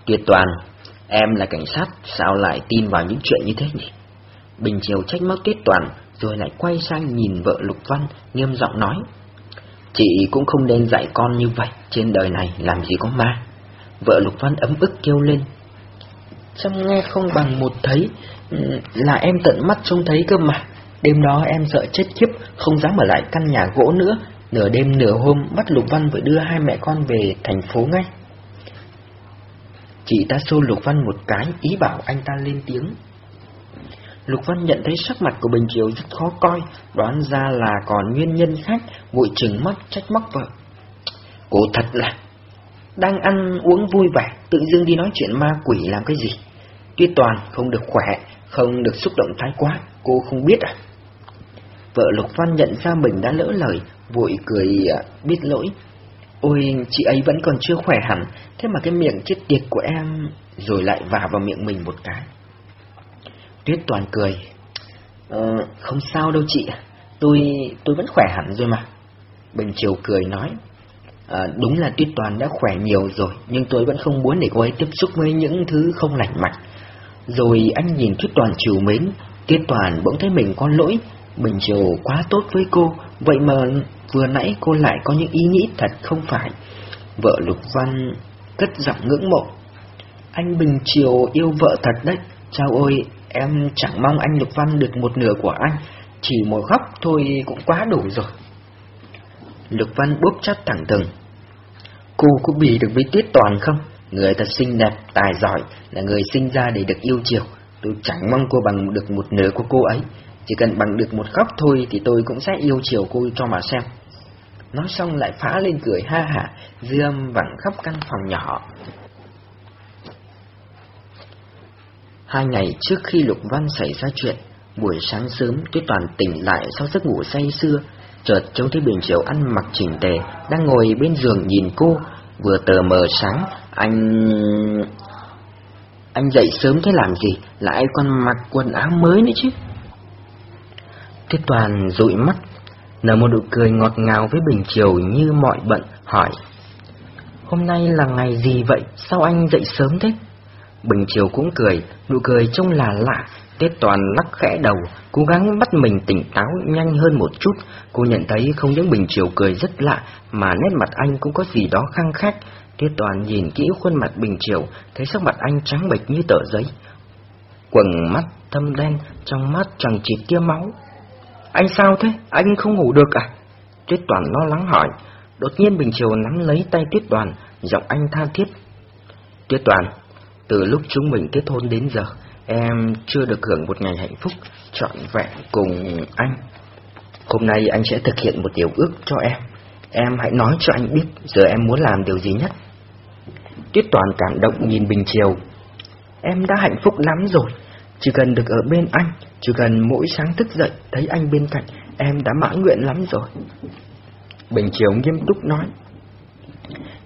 Tuyệt toàn, em là cảnh sát, sao lại tin vào những chuyện như thế nhỉ? Bình Triều trách móc Tuyết Toàn, rồi lại quay sang nhìn vợ Lục Văn, nghiêm giọng nói. Chị cũng không nên dạy con như vậy, trên đời này làm gì có ma. Vợ Lục Văn ấm ức kêu lên. Trong nghe không bằng một thấy, ừ, là em tận mắt trông thấy cơ mà. Đêm đó em sợ chết khiếp, không dám ở lại căn nhà gỗ nữa. Nửa đêm nửa hôm bắt Lục Văn phải đưa hai mẹ con về thành phố ngay. Chị ta xô Lục Văn một cái, ý bảo anh ta lên tiếng. Lục Văn nhận thấy sắc mặt của Bình Triều rất khó coi, đoán ra là còn nguyên nhân khác, vội trừng mắt trách móc vợ. Cô thật là, đang ăn uống vui vẻ, tự dưng đi nói chuyện ma quỷ làm cái gì? Tuy Toàn không được khỏe, không được xúc động thái quá, cô không biết à? Vợ Lục Văn nhận ra mình đã lỡ lời, vội cười à, biết lỗi. Ôi, chị ấy vẫn còn chưa khỏe hẳn, thế mà cái miệng chết tiệt của em rồi lại vả vào miệng mình một cái. Tuyết Toàn cười. Ờ, không sao đâu chị, tôi tôi vẫn khỏe hẳn rồi mà. Bình Triều cười nói. À, đúng là Tuyết Toàn đã khỏe nhiều rồi, nhưng tôi vẫn không muốn để cô ấy tiếp xúc với những thứ không lành mạnh. Rồi anh nhìn Tuyết Toàn chiều mến, Tuyết Toàn bỗng thấy mình có lỗi, Bình Triều quá tốt với cô, vậy mà vừa nãy cô lại có những ý nghĩ thật không phải. Vợ Lục Văn cất giọng ngưỡng mộ. Anh Bình Triều yêu vợ thật đấy, chào ôi, em chẳng mong anh Lục Văn được một nửa của anh, chỉ một góc thôi cũng quá đủ rồi. Lục Văn bốp chát thẳng thừng. Cô có bị được với Tiết Toàn không? Người thật xinh đẹp, tài giỏi, là người sinh ra để được yêu chiều. Tôi chẳng mong cô bằng được một nửa của cô ấy. Chỉ cần bằng được một góc thôi thì tôi cũng sẽ yêu chiều cô cho mà xem. Nói xong lại phá lên cười ha hả, dư âm vẳng khắp căn phòng nhỏ. Hai ngày trước khi Lục Văn xảy ra chuyện, buổi sáng sớm tôi Toàn tỉnh lại sau giấc ngủ say sưa, chợt trông thấy Bình Triều ăn mặc chỉnh tề, đang ngồi bên giường nhìn cô, vừa tờ mờ sáng, anh... Anh dậy sớm thế làm gì, lại còn mặc quần áo mới nữa chứ. Thế Toàn dụi mắt, nở một nụ cười ngọt ngào với Bình Triều như mọi bận, hỏi. Hôm nay là ngày gì vậy, sao anh dậy sớm thế? Bình Triều cũng cười, nụ cười trông là lạ, Tiết Toàn lắc khẽ đầu, cố gắng bắt mình tỉnh táo nhanh hơn một chút. Cô nhận thấy không những Bình Triều cười rất lạ, mà nét mặt anh cũng có gì đó khăng khắc. Tiết Toàn nhìn kỹ khuôn mặt Bình Triều, thấy sắc mặt anh trắng bệch như tờ giấy. Quầng mắt thâm đen, trong mắt chẳng chỉ tia máu. Anh sao thế? Anh không ngủ được à? Tiết Toàn lo lắng hỏi. Đột nhiên Bình Triều nắm lấy tay Tiết Toàn, giọng anh tha thiết. Tiết Toàn, từ lúc chúng mình kết hôn đến giờ, em chưa được hưởng một ngày hạnh phúc trọn vẹn cùng anh. Hôm nay anh sẽ thực hiện một điều ước cho em. Em hãy nói cho anh biết giờ em muốn làm điều gì nhất. Tuyết Toàn cảm động nhìn Bình Chiều. Em đã hạnh phúc lắm rồi, chỉ cần được ở bên anh, chỉ cần mỗi sáng thức dậy thấy anh bên cạnh, em đã mãn nguyện lắm rồi. Bình Chiều nghiêm túc nói.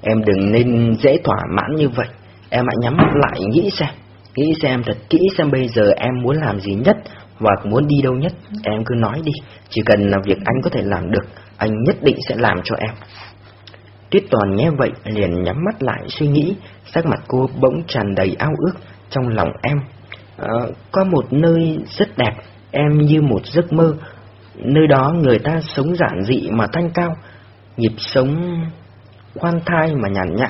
Em đừng nên dễ thỏa mãn như vậy, em hãy nhắm mắt lại nghĩ xem, nghĩ xem thật kỹ xem bây giờ em muốn làm gì nhất hoặc muốn đi đâu nhất, em cứ nói đi, chỉ cần là việc anh có thể làm được, anh nhất định sẽ làm cho em. Tuyết Toàn nghe vậy liền nhắm mắt lại suy nghĩ, sắc mặt cô bỗng tràn đầy ao ước trong lòng em. À, có một nơi rất đẹp, em như một giấc mơ, nơi đó người ta sống giản dị mà thanh cao, nhịp sống khoan thai mà nhàn nhã,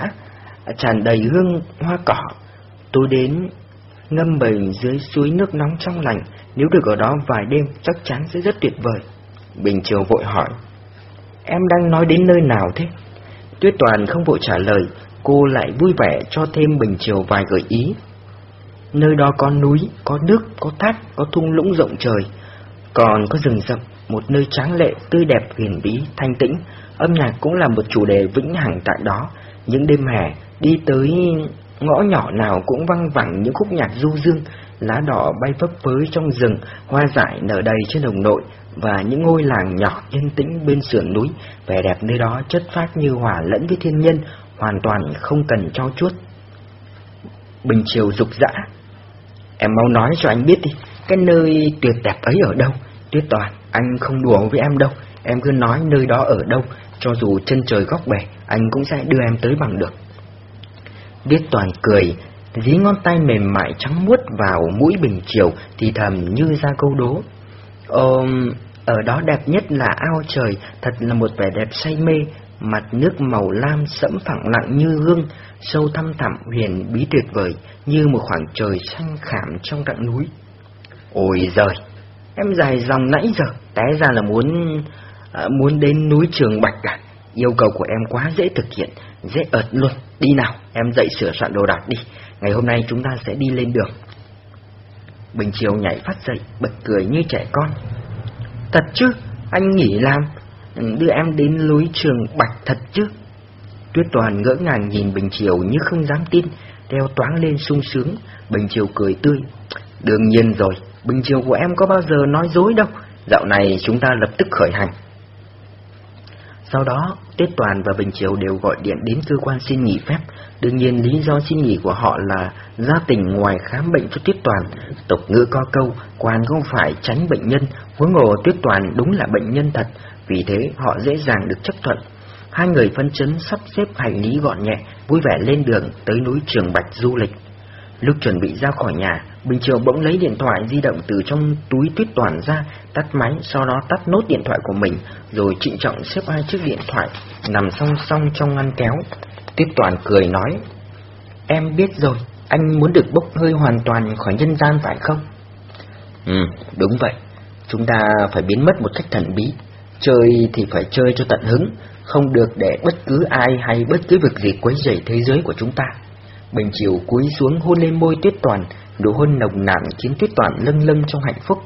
tràn đầy hương hoa cỏ. Tôi đến ngâm bầy dưới suối nước nóng trong lành, nếu được ở đó vài đêm chắc chắn sẽ rất tuyệt vời. Bình Triều vội hỏi, em đang nói đến nơi nào thế? Tuyết Toàn không vội trả lời, cô lại vui vẻ cho thêm Bình Triều vài gợi ý. Nơi đó có núi, có nước, có thác, có thung lũng rộng trời, còn có rừng rậm, một nơi tráng lệ, tươi đẹp, huyền bí, thanh tĩnh. Âm nhạc cũng là một chủ đề vĩnh hằng tại đó. Những đêm hè, đi tới ngõ nhỏ nào cũng văng vẳng những khúc nhạc du dương, lá đỏ bay phấp phới trong rừng, hoa dại nở đầy trên đồng nội, và những ngôi làng nhỏ yên tĩnh bên sườn núi, vẻ đẹp nơi đó chất phát như hòa lẫn với thiên nhiên hoàn toàn không cần cho chuốt. Bình chiều dục dã. Em mau nói cho anh biết đi, cái nơi tuyệt đẹp ấy ở đâu? Tuyết Toàn, anh không đùa với em đâu, em cứ nói nơi đó ở đâu, cho dù chân trời góc bể, anh cũng sẽ đưa em tới bằng được biết Toàn cười, dí ngón tay mềm mại trắng muốt vào mũi bình chiều thì thầm như ra câu đố. Ôm, ở đó đẹp nhất là ao trời, thật là một vẻ đẹp say mê, mặt nước màu lam sẫm phẳng lặng như gương, sâu thăm thẳm huyền bí tuyệt vời, như một khoảng trời xanh khảm trong đặng núi. Ôi giời, em dài dòng nãy giờ, té ra là muốn à, muốn đến núi Trường Bạch à? Yêu cầu của em quá dễ thực hiện, dễ ợt luôn. Đi nào, em dậy sửa soạn đồ đạc đi. Ngày hôm nay chúng ta sẽ đi lên đường. Bình Chiều nhảy phát dậy, bật cười như trẻ con. Thật chứ, anh nghỉ làm, đưa em đến lối Trường Bạch thật chứ. Tuyết Toàn ngỡ ngàng nhìn Bình Chiều như không dám tin, đeo toáng lên sung sướng. Bình Chiều cười tươi. Đương nhiên rồi, Bình Chiều của em có bao giờ nói dối đâu. Dạo này chúng ta lập tức khởi hành. Sau đó, Tuyết Toàn và Bình Triều đều gọi điện đến cơ quan xin nghỉ phép. Đương nhiên lý do xin nghỉ của họ là gia tình ngoài khám bệnh cho Tuyết Toàn. Tục ngữ có câu, quan không phải tránh bệnh nhân, huống hồ Tuyết Toàn đúng là bệnh nhân thật, vì thế họ dễ dàng được chấp thuận. Hai người phân chấn sắp xếp hành lý gọn nhẹ, vui vẻ lên đường tới núi Trường Bạch du lịch. Lúc chuẩn bị ra khỏi nhà, Bình Triều bỗng lấy điện thoại di động từ trong túi tuyết toàn ra, tắt máy, sau đó tắt nốt điện thoại của mình, rồi trịnh trọng xếp hai chiếc điện thoại nằm song song trong ngăn kéo. Tuyết toàn cười nói, Em biết rồi, anh muốn được bốc hơi hoàn toàn khỏi nhân gian phải không? Ừ, đúng vậy. Chúng ta phải biến mất một cách thần bí. Chơi thì phải chơi cho tận hứng, không được để bất cứ ai hay bất cứ việc gì quấy rầy thế giới của chúng ta. Bình chiều cúi xuống hôn lên môi tuyết toàn, nụ hôn nồng nàn khiến tuyết toàn lâng lâng trong hạnh phúc.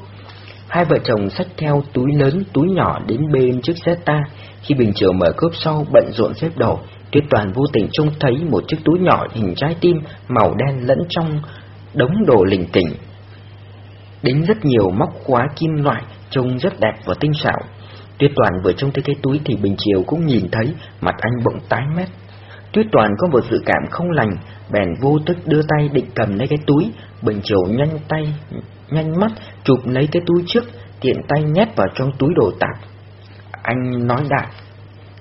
Hai vợ chồng xách theo túi lớn, túi nhỏ đến bên chiếc xe ta. Khi Bình Chiều mở cốp sau bận rộn xếp đồ, Tuyết Toàn vô tình trông thấy một chiếc túi nhỏ hình trái tim màu đen lẫn trong đống đồ lình kỉnh. Đến rất nhiều móc khóa kim loại, trông rất đẹp và tinh xảo. Tuyết Toàn vừa trông thấy cái túi thì Bình Chiều cũng nhìn thấy, mặt anh bỗng tái mét. Tuyết Toàn có một dự cảm không lành, bèn vô thức đưa tay định cầm lấy cái túi, Bình Triều nhanh tay, nhanh mắt chụp lấy cái túi trước, tiện tay nhét vào trong túi đồ tạp. Anh nói đại,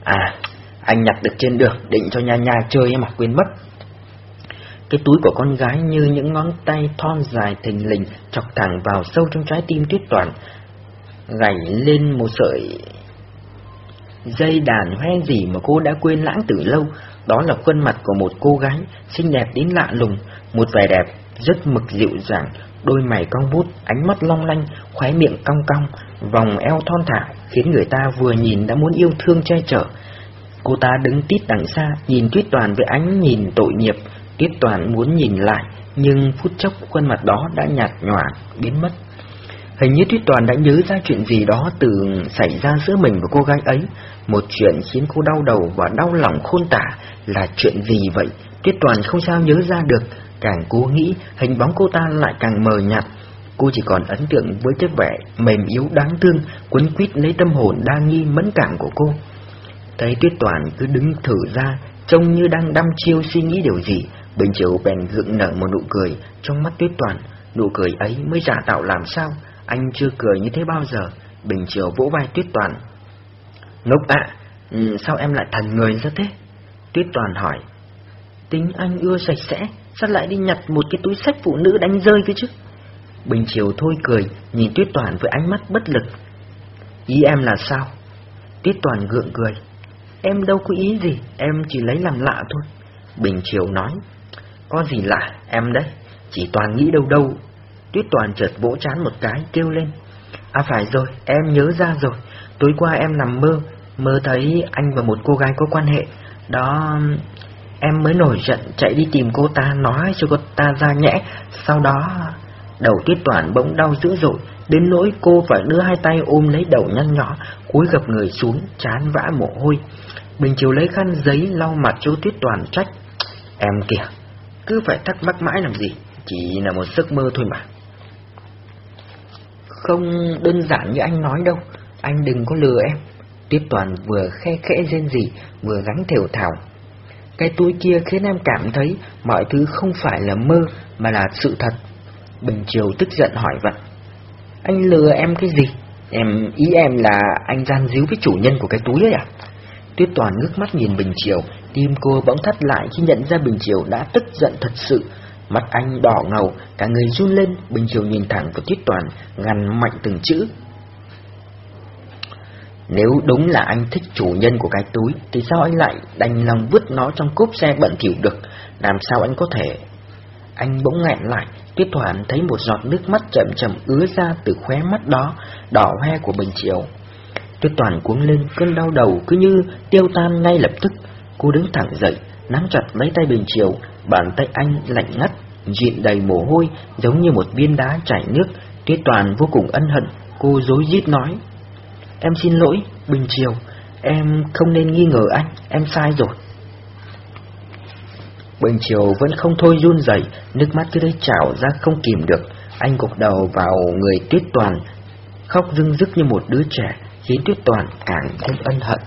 à, anh nhặt được trên đường, định cho nha nha chơi mà quên mất. Cái túi của con gái như những ngón tay thon dài thình lình chọc thẳng vào sâu trong trái tim Tuyết Toàn, gảy lên một sợi dây đàn hoe gì mà cô đã quên lãng từ lâu, đó là khuôn mặt của một cô gái xinh đẹp đến lạ lùng, một vẻ đẹp rất mực dịu dàng, đôi mày cong vút, ánh mắt long lanh, khóe miệng cong cong, vòng eo thon thả khiến người ta vừa nhìn đã muốn yêu thương che chở. Cô ta đứng tít đằng xa, nhìn Tuyết Toàn với ánh nhìn tội nghiệp, Tuyết Toàn muốn nhìn lại, nhưng phút chốc khuôn mặt đó đã nhạt nhòa, biến mất. Hình như Tuyết Toàn đã nhớ ra chuyện gì đó từ xảy ra giữa mình và cô gái ấy. Một chuyện khiến cô đau đầu và đau lòng khôn tả là chuyện gì vậy? Tuyết Toàn không sao nhớ ra được, càng cố nghĩ hình bóng cô ta lại càng mờ nhạt. Cô chỉ còn ấn tượng với cái vẻ mềm yếu đáng thương, quấn quýt lấy tâm hồn đa nghi mẫn cảm của cô. Thấy Tuyết Toàn cứ đứng thử ra, trông như đang đăm chiêu suy nghĩ điều gì, Bình chiều bèn dựng nở một nụ cười trong mắt Tuyết Toàn, nụ cười ấy mới giả tạo làm sao, anh chưa cười như thế bao giờ. Bình Chiều vỗ vai Tuyết Toàn. Ngốc ạ, ừ, sao em lại thành người ra thế? Tuyết Toàn hỏi. Tính anh ưa sạch sẽ, sao lại đi nhặt một cái túi sách phụ nữ đánh rơi kia chứ? Bình Chiều thôi cười, nhìn Tuyết Toàn với ánh mắt bất lực. Ý em là sao? Tuyết Toàn gượng cười. Em đâu có ý gì, em chỉ lấy làm lạ thôi. Bình Chiều nói. Có gì lạ, em đấy, chỉ toàn nghĩ đâu đâu. Tuyết Toàn chợt vỗ chán một cái, kêu lên. À phải rồi, em nhớ ra rồi, tối qua em nằm mơ, mơ thấy anh và một cô gái có quan hệ. Đó, em mới nổi giận chạy đi tìm cô ta nói cho cô ta ra nhẽ, sau đó... Đầu Tuyết Toàn bỗng đau dữ dội, đến nỗi cô phải đưa hai tay ôm lấy đầu nhăn nhỏ, cúi gập người xuống, chán vã mồ hôi. Bình Chiều lấy khăn giấy lau mặt cho Tuyết Toàn trách. Em kìa, cứ phải thắc mắc mãi làm gì, chỉ là một giấc mơ thôi mà. Không đơn giản như anh nói đâu, anh đừng có lừa em. Tuyết Toàn vừa khe khẽ rên gì, vừa gắng thều thào. Cái túi kia khiến em cảm thấy mọi thứ không phải là mơ mà là sự thật. Bình Triều tức giận hỏi vậy. Anh lừa em cái gì? Em ý em là anh gian díu với chủ nhân của cái túi ấy à? Tuyết Toàn ngước mắt nhìn Bình Triều, tim cô bỗng thắt lại khi nhận ra Bình Triều đã tức giận thật sự. Mắt anh đỏ ngầu, cả người run lên, Bình Triều nhìn thẳng vào Tuyết Toàn, ngăn mạnh từng chữ. Nếu đúng là anh thích chủ nhân của cái túi, thì sao anh lại đành lòng vứt nó trong cốp xe bận thỉu được? Làm sao anh có thể... Anh bỗng nghẹn lại, Tuyết Toàn thấy một giọt nước mắt chậm chậm ứa ra từ khóe mắt đó, đỏ hoe của Bình Triều. Tuyết Toàn cuống lên, cơn đau đầu cứ như tiêu tan ngay lập tức. Cô đứng thẳng dậy, nắm chặt lấy tay Bình Triều, bàn tay anh lạnh ngắt, dịn đầy mồ hôi, giống như một viên đá chảy nước. Tuyết Toàn vô cùng ân hận, cô dối rít nói. Em xin lỗi, Bình Triều, em không nên nghi ngờ anh, em sai rồi. Bình Triều vẫn không thôi run rẩy, nước mắt cứ đây trào ra không kìm được. Anh gục đầu vào người Tuyết Toàn, khóc rưng rức như một đứa trẻ, khiến Tuyết Toàn càng thêm ân hận.